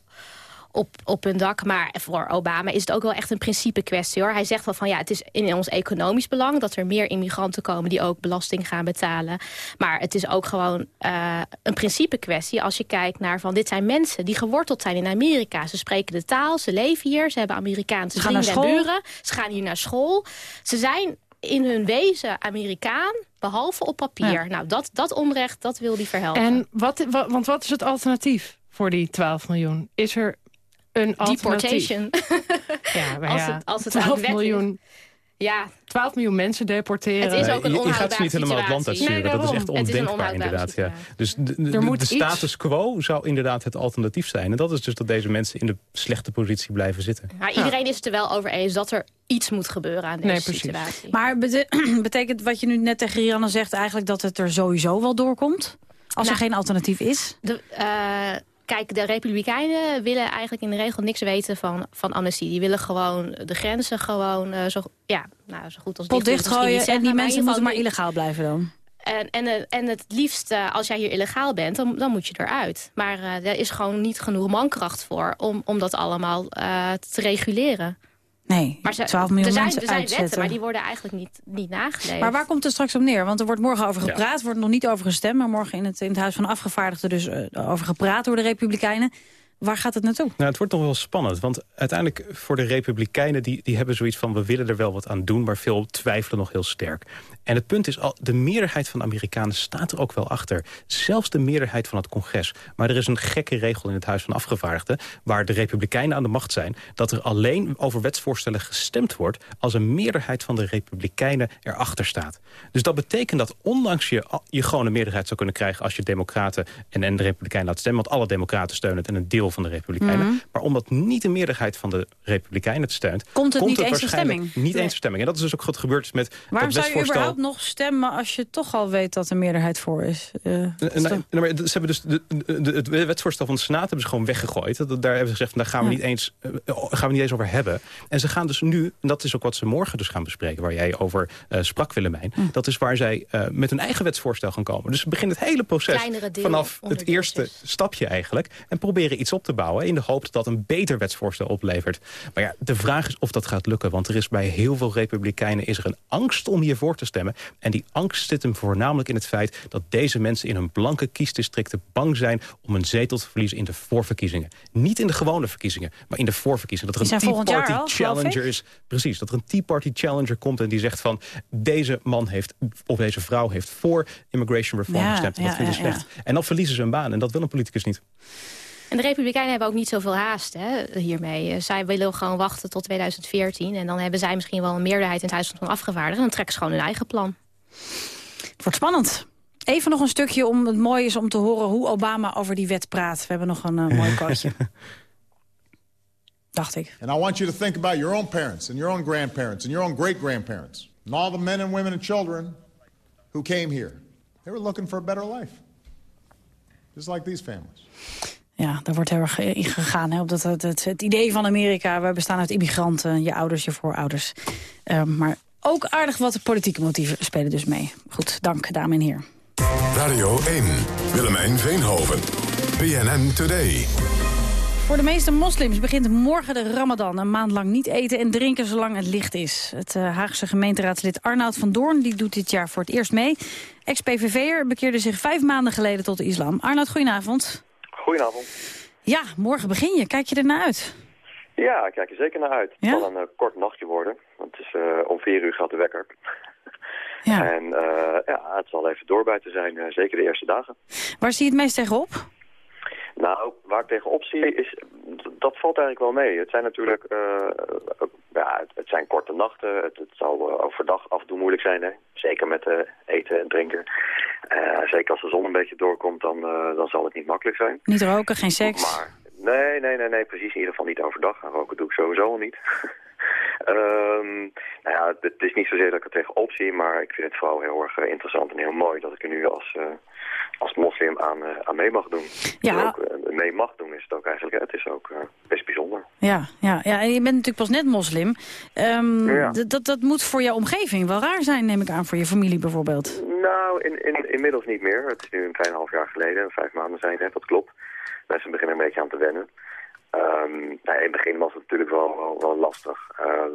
Speaker 30: op, op hun dak. Maar voor Obama is het ook wel echt een principe kwestie. hoor. Hij zegt wel van ja, het is in ons economisch belang... dat er meer immigranten komen die ook belasting gaan betalen. Maar het is ook gewoon uh, een principe kwestie als je kijkt naar van... dit zijn mensen die geworteld zijn in Amerika. Ze spreken de taal, ze leven hier, ze hebben Amerikaanse vrienden en buren. Ze gaan hier naar school. Ze zijn in hun wezen Amerikaan, behalve op papier. Ja. Nou, dat, dat onrecht, dat wil die verhelpen.
Speaker 15: En wat, wat, want wat is het alternatief voor die 12 miljoen? Is er een
Speaker 30: Deportation.
Speaker 15: ja, maar
Speaker 30: als
Speaker 15: ja,
Speaker 30: het, als het
Speaker 15: 12 miljoen...
Speaker 30: Ja.
Speaker 15: 12 miljoen mensen deporteren.
Speaker 30: Het is ook een
Speaker 29: je, je gaat ze niet helemaal het land uitsturen. Nee, dat is echt ondenkbaar inderdaad. Ja. Dus de, de, de, de status iets... quo zou inderdaad het alternatief zijn. En dat is dus dat deze mensen in de slechte positie blijven zitten.
Speaker 30: Maar iedereen is het er wel over eens dat er iets moet gebeuren aan deze nee, situatie.
Speaker 10: Maar betekent wat je nu net tegen Rianne zegt eigenlijk dat het er sowieso wel doorkomt? Als nou, er geen alternatief is?
Speaker 30: De, uh, Kijk, de Republikeinen willen eigenlijk in de regel niks weten van, van amnestie. Die willen gewoon de grenzen gewoon uh, zo, ja, nou, zo goed als
Speaker 10: dicht dichtgooien en die mensen moeten maar illegaal blijven dan.
Speaker 30: En, en, en het liefst, uh, als jij hier illegaal bent, dan, dan moet je eruit. Maar uh, er is gewoon niet genoeg mankracht voor om, om dat allemaal te reguleren.
Speaker 10: Nee,
Speaker 30: maar ze,
Speaker 10: 12 miljoen
Speaker 30: er zijn,
Speaker 10: mensen
Speaker 30: er zijn
Speaker 10: uitzetten.
Speaker 30: wetten, maar die worden eigenlijk niet, niet nageleefd.
Speaker 10: Maar waar komt het straks op neer? Want er wordt morgen over gepraat, ja. er wordt nog niet over gestemd... maar morgen in het, in het Huis van Afgevaardigden dus uh, over gepraat door de Republikeinen. Waar gaat het naartoe?
Speaker 29: Nou, het wordt nog wel spannend. Want uiteindelijk voor de Republikeinen... Die, die hebben zoiets van, we willen er wel wat aan doen... maar veel twijfelen nog heel sterk. En het punt is, al, de meerderheid van de Amerikanen staat er ook wel achter. Zelfs de meerderheid van het congres. Maar er is een gekke regel in het Huis van Afgevaardigden... waar de Republikeinen aan de macht zijn... dat er alleen over wetsvoorstellen gestemd wordt... als een meerderheid van de Republikeinen erachter staat. Dus dat betekent dat ondanks je, je gewoon meerderheid zou kunnen krijgen... als je democraten en, en de Republikeinen laat stemmen... want alle democraten steunen het en een deel van de Republikeinen. Mm -hmm. Maar omdat niet de meerderheid van de Republikeinen het steunt...
Speaker 10: Komt het
Speaker 29: komt
Speaker 10: niet eens in stemming?
Speaker 29: Niet eens in stemming. En dat is dus ook wat gebeurd met
Speaker 10: Waarom
Speaker 29: dat
Speaker 10: zou je überhaupt nog stemmen als je toch al weet dat er meerderheid voor is? Uh,
Speaker 29: maar ze hebben dus de, het wetsvoorstel van de Senaat hebben ze gewoon weggegooid. Dat, daar hebben ze gezegd, daar gaan we, ja. niet eens, uh, gaan we niet eens over hebben. En ze gaan dus nu, en dat is ook wat ze morgen dus gaan bespreken... waar jij over uh, sprak, Willemijn. Hm. Dat is waar zij met een eigen wetsvoorstel gaan komen. Dus ze beginnen het hele proces vanaf het eerste stapje eigenlijk... en proberen iets op te bouwen in de hoop dat dat een beter wetsvoorstel oplevert. Maar ja, de vraag is of dat gaat lukken. Want er is bij heel veel republikeinen is er een angst om hiervoor te stemmen. En die angst zit hem voornamelijk in het feit... dat deze mensen in hun blanke kiesdistricten bang zijn... om een zetel te verliezen in de voorverkiezingen. Niet in de gewone verkiezingen, maar in de voorverkiezingen. Dat er een Tea Party al, Challenger is. Precies, dat er een Tea Party Challenger komt en die zegt van... deze man heeft, of deze vrouw heeft voor immigration reform
Speaker 10: ja,
Speaker 29: gestemd. En dat
Speaker 10: ja,
Speaker 29: vinden ze
Speaker 10: ja,
Speaker 29: slecht. En dan verliezen ze een baan. En dat wil een politicus niet.
Speaker 30: En de Republikeinen hebben ook niet zoveel haast hè, hiermee. Eh, Zij willen gewoon wachten tot 2014. En dan hebben zij misschien wel een meerderheid in het Huis van Afgevaardigden. En dan trekken ze gewoon hun eigen plan.
Speaker 10: Het wordt spannend. Even nog een stukje om het mooi is om te horen hoe Obama over die wet praat. We hebben nog een eh, mooi quoteje. Dacht ik.
Speaker 38: And I want you to think about your own parents and your own grandparents and your own great grandparents and all the men and women and children who came here. They were looking for a better life. Just like these families.
Speaker 10: Ja, daar wordt heel erg in gegaan. Hè, op dat, het, het, het idee van Amerika. We bestaan uit immigranten, je ouders, je voorouders. Uh, maar ook aardig wat politieke motieven spelen dus mee. Goed, dank, dames en heren.
Speaker 4: Radio 1, Willemijn Veenhoven, BNN Today.
Speaker 10: Voor de meeste moslims begint morgen de ramadan. Een maand lang niet eten en drinken zolang het licht is. Het uh, Haagse gemeenteraadslid Arnoud van Doorn die doet dit jaar voor het eerst mee. Ex-PVV'er bekeerde zich vijf maanden geleden tot de islam. Arnoud, goedenavond.
Speaker 40: Goedenavond.
Speaker 10: Ja, morgen begin je. Kijk je ernaar uit?
Speaker 40: Ja, ik kijk er zeker naar uit.
Speaker 10: Ja?
Speaker 40: Het zal een uh, kort nachtje worden. Want het is, uh, om vier uur gaat de wekker.
Speaker 10: Ja.
Speaker 40: En uh, ja, het zal even doorbijten zijn, zeker de eerste dagen.
Speaker 10: Waar zie je het meest tegenop?
Speaker 40: Nou, waar ik tegenop zie is, dat valt eigenlijk wel mee. Het zijn natuurlijk, uh, ja, het, het, zijn korte nachten. Het, het zal uh, overdag af en toe moeilijk zijn, hè. Zeker met uh, eten en drinken. zeker als de zon een beetje doorkomt, dan, dan zal het niet makkelijk zijn.
Speaker 10: Niet roken, geen seks?
Speaker 40: Maar, nee, nee, nee, nee, precies. In ieder geval niet overdag. En roken doe ik sowieso al niet. um, nou ja, het, is niet zozeer dat ik er tegenop zie, maar ik vind het vooral heel erg interessant en heel mooi dat ik er nu als als moslim aan, uh, aan mee mag doen.
Speaker 10: Ja.
Speaker 40: Ook, mee mag doen is het ook eigenlijk. Het is ook uh, best bijzonder.
Speaker 10: Ja, ja, ja, en je bent natuurlijk pas net moslim. Um,
Speaker 40: ja.
Speaker 10: dat, dat moet voor jouw omgeving wel raar zijn, neem ik aan, voor je familie bijvoorbeeld.
Speaker 40: Nou, in, in, inmiddels niet meer. Het is nu een klein half jaar geleden, vijf maanden zijn het, dat klopt. Mensen beginnen een beetje aan te wennen. Um, nou, in het begin was het natuurlijk wel, wel, wel lastig.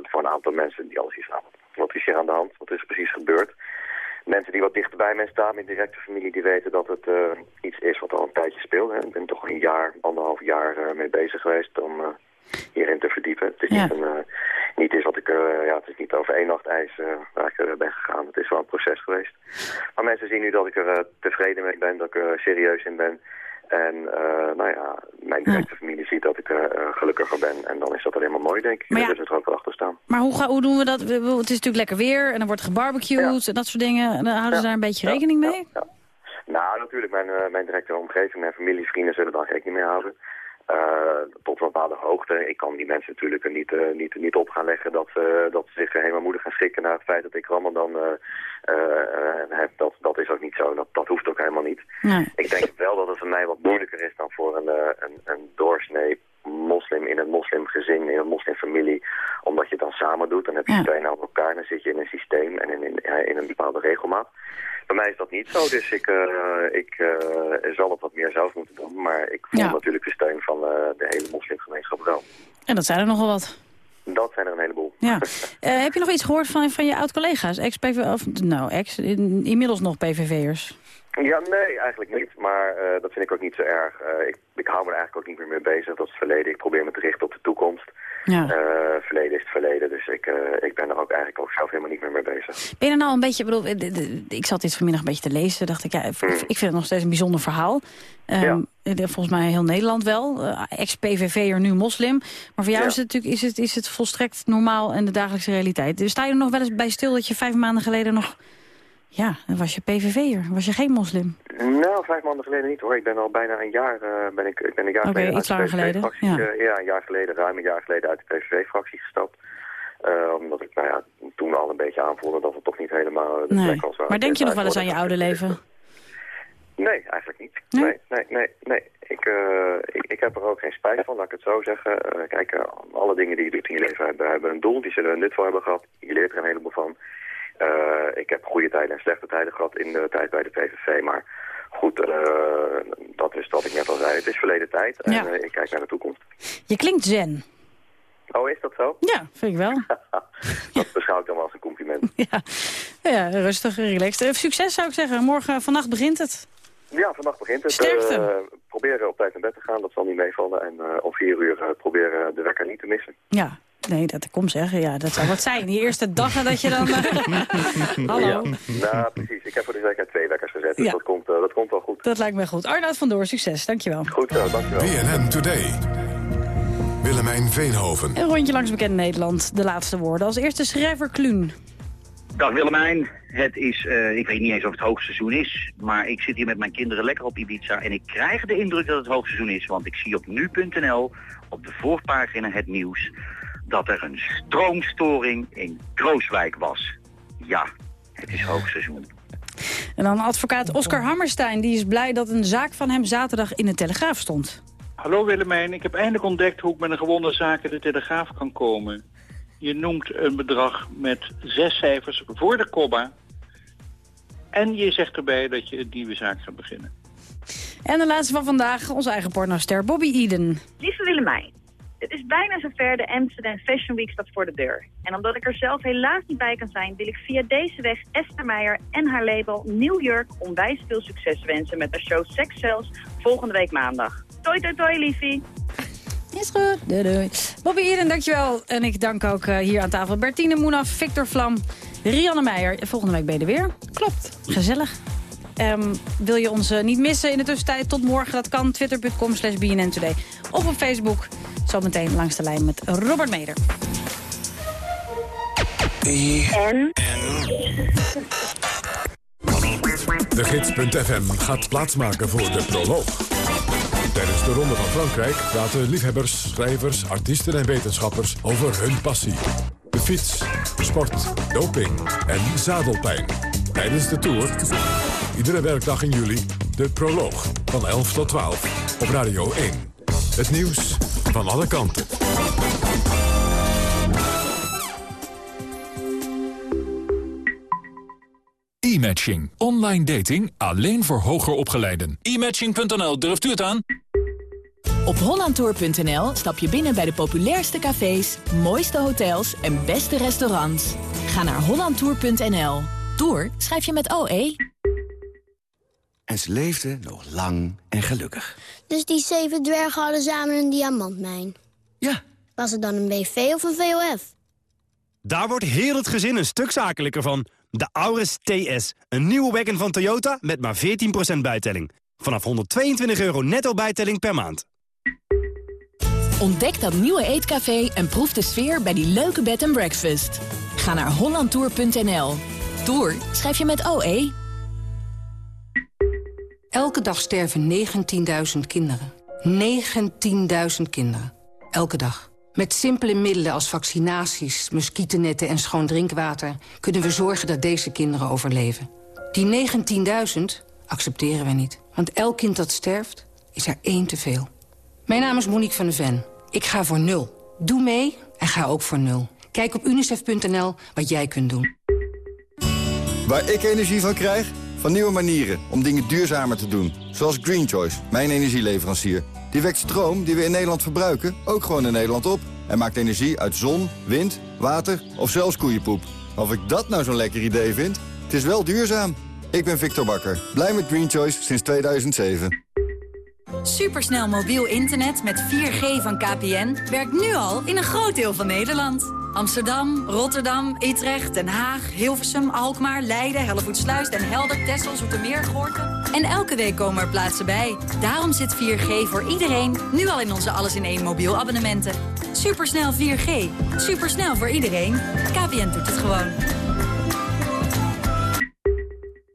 Speaker 40: voor een aantal mensen die alles iets aan. Wat is hier aan de hand? Wat is er precies gebeurd? mensen die wat dichterbij mij staan, mijn directe familie, die weten dat het uh, iets is wat al een tijdje speelt. Hè. Ik ben toch een jaar, anderhalf jaar uh, mee bezig geweest om hierin te verdiepen. Het is
Speaker 10: ja.
Speaker 40: niet, een, niet iets wat ik, ja, het is niet over één nacht ijs waar ik ben gegaan. Het is wel een proces geweest. Maar mensen zien nu dat ik er tevreden mee ben, dat ik er serieus in ben. En uh, nou ja, mijn directe familie ziet dat ik er uh, gelukkiger ben. En dan is dat alleen maar mooi, denk ik.
Speaker 10: Maar ja,
Speaker 40: dus het er ook wel achter staan.
Speaker 10: Maar hoe, ga, hoe doen we dat? Het is natuurlijk lekker weer en dan wordt gebarbecued ja. en dat soort dingen. En dan houden ze daar een beetje rekening mee?
Speaker 40: Nou, natuurlijk. Mijn, uh, mijn directe omgeving, mijn familie, vrienden zullen daar rekening mee houden. Uh, tot een bepaalde hoogte. Ik kan die mensen natuurlijk er niet, uh, niet, niet op gaan leggen dat, uh, dat ze zich helemaal moeten gaan schikken naar het feit dat ik Ramadan heb. Dat, dat is ook niet zo. Dat, dat hoeft ook helemaal niet.
Speaker 10: Nee.
Speaker 40: Ik denk wel dat het voor mij wat moeilijker is dan voor een, een, een doorsnee moslim in een moslimgezin, in een moslimfamilie. Omdat je het dan samen doet. Dan heb je
Speaker 10: Ja.
Speaker 40: twee naar elkaar. Dan zit je in een systeem en in, in, in een bepaalde regelmaat. Bij mij is dat niet zo, dus ik, uh, ik uh, zal het wat meer zelf moeten doen. Maar ik voel
Speaker 10: Ja.
Speaker 40: natuurlijk de steun van uh, de hele moslimgemeenschap wel.
Speaker 10: En dat zijn er nogal wat.
Speaker 40: Dat zijn er een heleboel.
Speaker 10: Ja. Eh, heb je nog iets gehoord van, van je oud-collega's? Ex-PV, of nou, ex, in, inmiddels nog PVV'ers?
Speaker 40: Ja, nee, eigenlijk niet. Maar uh, dat vind ik ook niet zo erg. Uh, ik, ik hou me er eigenlijk ook niet meer mee bezig. Dat is het verleden. Ik probeer me te richten op de toekomst.
Speaker 10: Ja.
Speaker 40: Uh, verleden is het verleden. Dus ik, ik ben er ook eigenlijk ook zelf helemaal niet meer mee bezig.
Speaker 10: Ben je er nou een beetje, ik bedoel, ik zat dit vanmiddag een beetje te lezen. dacht ik, ja, ik ik vind het nog steeds een bijzonder verhaal. Ehm, de- Volgens mij heel Nederland wel. Eh, Ex-PVV'er, nu moslim. Maar voor jou
Speaker 40: Ja.
Speaker 10: is het natuurlijk is het, is het volstrekt normaal en de dagelijkse realiteit. Dus sta je er nog wel eens bij stil dat je vijf maanden geleden nog... Ja, dan was je PVV'er, was je geen moslim.
Speaker 40: Nou, vijf maanden geleden niet hoor. Ik ben al bijna een jaar, uh, ben ik, ik ben een jaar geleden uit de
Speaker 10: geleden, ja.
Speaker 40: uh, ja, een jaar geleden, ruim een jaar geleden uit de PVV-fractie gestapt. Uh, omdat ik nou ja, toen al een beetje aanvoelde dat het toch niet helemaal de
Speaker 10: Nee.
Speaker 40: plek was.
Speaker 10: Maar denk je nog wel eens aan je oude leven?
Speaker 40: Nee, eigenlijk niet.
Speaker 10: Nee?
Speaker 40: Nee, nee, nee. nee. Ik, uh, ik, ik heb er ook geen spijt van, laat ik het zo zeggen. Uh, kijk, uh, alle dingen die je doet in je leven hebben, hebben een doel. Die zullen een nut voor hebben gehad. Je leert er een heleboel van. Uh, ik heb goede tijden en slechte tijden gehad in de tijd bij de PVV. Maar goed, uh, dat is wat ik net al zei. Het is verleden tijd en
Speaker 10: Ja.
Speaker 40: uh, ik kijk naar de toekomst.
Speaker 10: Je klinkt zen.
Speaker 40: Oh, is dat zo?
Speaker 10: Ja, vind ik wel.
Speaker 40: dat beschouw ik dan wel als een compliment.
Speaker 10: ja. ja, rustig, relaxed. Eh, Succes zou ik zeggen. Morgen, vannacht begint het.
Speaker 40: Ja, vannacht begint het.
Speaker 10: Sterkte.
Speaker 40: Uh, proberen op tijd naar bed te gaan, dat zal niet meevallen. En uh, om vier uur uh, proberen de wekker niet te missen.
Speaker 10: Ja, Nee, dat kom zeggen. Ja, dat zou wat zijn. Die eerste dag nadat je dan... eh, Hallo.
Speaker 40: Ja, nou, precies. Ik heb voor de zekerheid twee wekkers gezet, dus
Speaker 10: Ja.
Speaker 40: dat, komt, eh, dat komt wel goed.
Speaker 10: Dat lijkt me goed. Arnoud van Door, succes. Dankjewel.
Speaker 40: Goed zo, dankjewel.
Speaker 4: BNN Today. Willemijn Veenhoven.
Speaker 10: Een rondje langs bekend Nederland. De laatste woorden. Als eerste schrijver Kluun.
Speaker 41: Dag Willemijn, het is, eh, ik weet niet eens of het hoogseizoen is, maar ik zit hier met mijn kinderen lekker op Ibiza en ik krijg de indruk dat het hoogseizoen is, want ik zie op nu.nl op de voorpagina het nieuws dat er een stroomstoring in Krooswijk was. Ja, het is hoogseizoen.
Speaker 10: En dan advocaat Oscar Hammerstein. Die is blij dat een zaak van hem zaterdag in de Telegraaf stond.
Speaker 42: Hallo Willemijn, ik heb eindelijk ontdekt hoe ik met een gewone zaak in de Telegraaf kan komen. Je noemt een bedrag met zes cijfers voor de komma. En je zegt erbij dat je een nieuwe zaak gaat beginnen.
Speaker 10: En de laatste van vandaag, onze eigen pornoster Bobby Eden.
Speaker 43: Lieve Willemijn, het is bijna zover de Amsterdam Fashion Week staat voor de deur. En omdat ik er zelf helaas niet bij kan zijn, wil ik via deze weg Esther Meijer en haar label New York onwijs veel succes wensen met de show Sex Cells volgende week maandag. Toi toi toi liefie!
Speaker 10: Is goed. Doei doei. Bobby Eden, dankjewel. En ik dank ook eh, hier aan tafel Bertine Moenaf, Victor Vlam, Rianne Meijer. Volgende week ben je er weer. Klopt. Gezellig. Ehm, wil je ons eh, niet missen in de tussentijd? Tot morgen. Dat kan. Twitter.com slash BNN Today. Of op Facebook. Zometeen langs de lijn met Robert Meder.
Speaker 4: De Gids.fm gaat plaatsmaken voor de proloog. Tijdens de Ronde van Frankrijk praten liefhebbers, schrijvers, artiesten en wetenschappers over hun passie. De fiets, sport, doping en zadelpijn. Tijdens de Tour, iedere werkdag in juli, de proloog van 11 tot 12 op Radio 1. Het nieuws van alle kanten.
Speaker 44: E-matching. Online dating alleen voor hoger opgeleiden. E-matching.nl, durft u het aan?
Speaker 5: Op hollandtour.nl stap je binnen bij de populairste cafés, mooiste hotels en beste restaurants. Ga naar hollandtour.nl. Tour schrijf je met OE.
Speaker 45: En ze leefden nog lang en gelukkig.
Speaker 34: Dus die zeven dwergen hadden samen een diamantmijn?
Speaker 45: Ja.
Speaker 34: Was het dan een BV of een VOF?
Speaker 46: Daar wordt heel het gezin een stuk zakelijker van. De Auris TS, een nieuwe wagon van Toyota met maar 14% bijtelling. Vanaf 122 euro netto bijtelling per maand.
Speaker 5: Ontdek dat nieuwe eetcafé en proef de sfeer bij die leuke bed and breakfast. Ga naar hollandtour.nl. Tour schrijf je met OE.
Speaker 47: Elke dag sterven 19.000 kinderen. 19.000 kinderen. Elke dag. Met simpele middelen als vaccinaties, muggennetten en schoon drinkwater... kunnen we zorgen dat deze kinderen overleven. Die 19.000 accepteren we niet. Want elk kind dat sterft, is er één te veel. Mijn naam is Monique van de Ven. Ik ga voor nul. Doe mee en ga ook voor nul. Kijk op unicef.nl wat jij kunt doen.
Speaker 48: Waar ik energie van krijg? Van nieuwe manieren om dingen duurzamer te doen. Zoals Green Choice, mijn energieleverancier. Die wekt stroom die we in Nederland verbruiken ook gewoon in Nederland op. En maakt energie uit zon, wind, water of zelfs koeienpoep. Of ik dat nou zo'n lekker idee vind? Het is wel duurzaam. Ik ben Victor Bakker, blij met Green Choice sinds 2007.
Speaker 49: Supersnel mobiel internet met 4G van KPN werkt nu al in een groot deel van Nederland. Amsterdam, Rotterdam, Utrecht, Den Haag, Hilversum, Alkmaar, Leiden, Hellevoetsluis, Den Helder, Texel, Zoetermeer, Gorkum. En elke week komen er plaatsen bij. Daarom zit 4G voor iedereen nu al in onze alles in één mobiel abonnementen. Supersnel 4G. Supersnel voor iedereen. KPN doet het gewoon.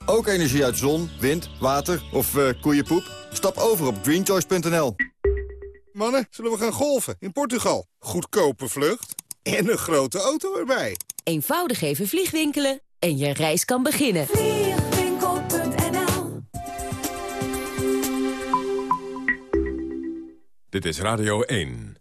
Speaker 48: Ook energie uit zon, wind, water of eh, koeienpoep? Stap over op greenchoice.nl.
Speaker 50: Mannen, zullen we gaan golfen in Portugal? Goedkope vlucht en een grote auto erbij.
Speaker 5: Eenvoudig even vliegwinkelen en je reis kan beginnen.
Speaker 49: Vliegwinkel.nl
Speaker 4: Dit is Radio 1.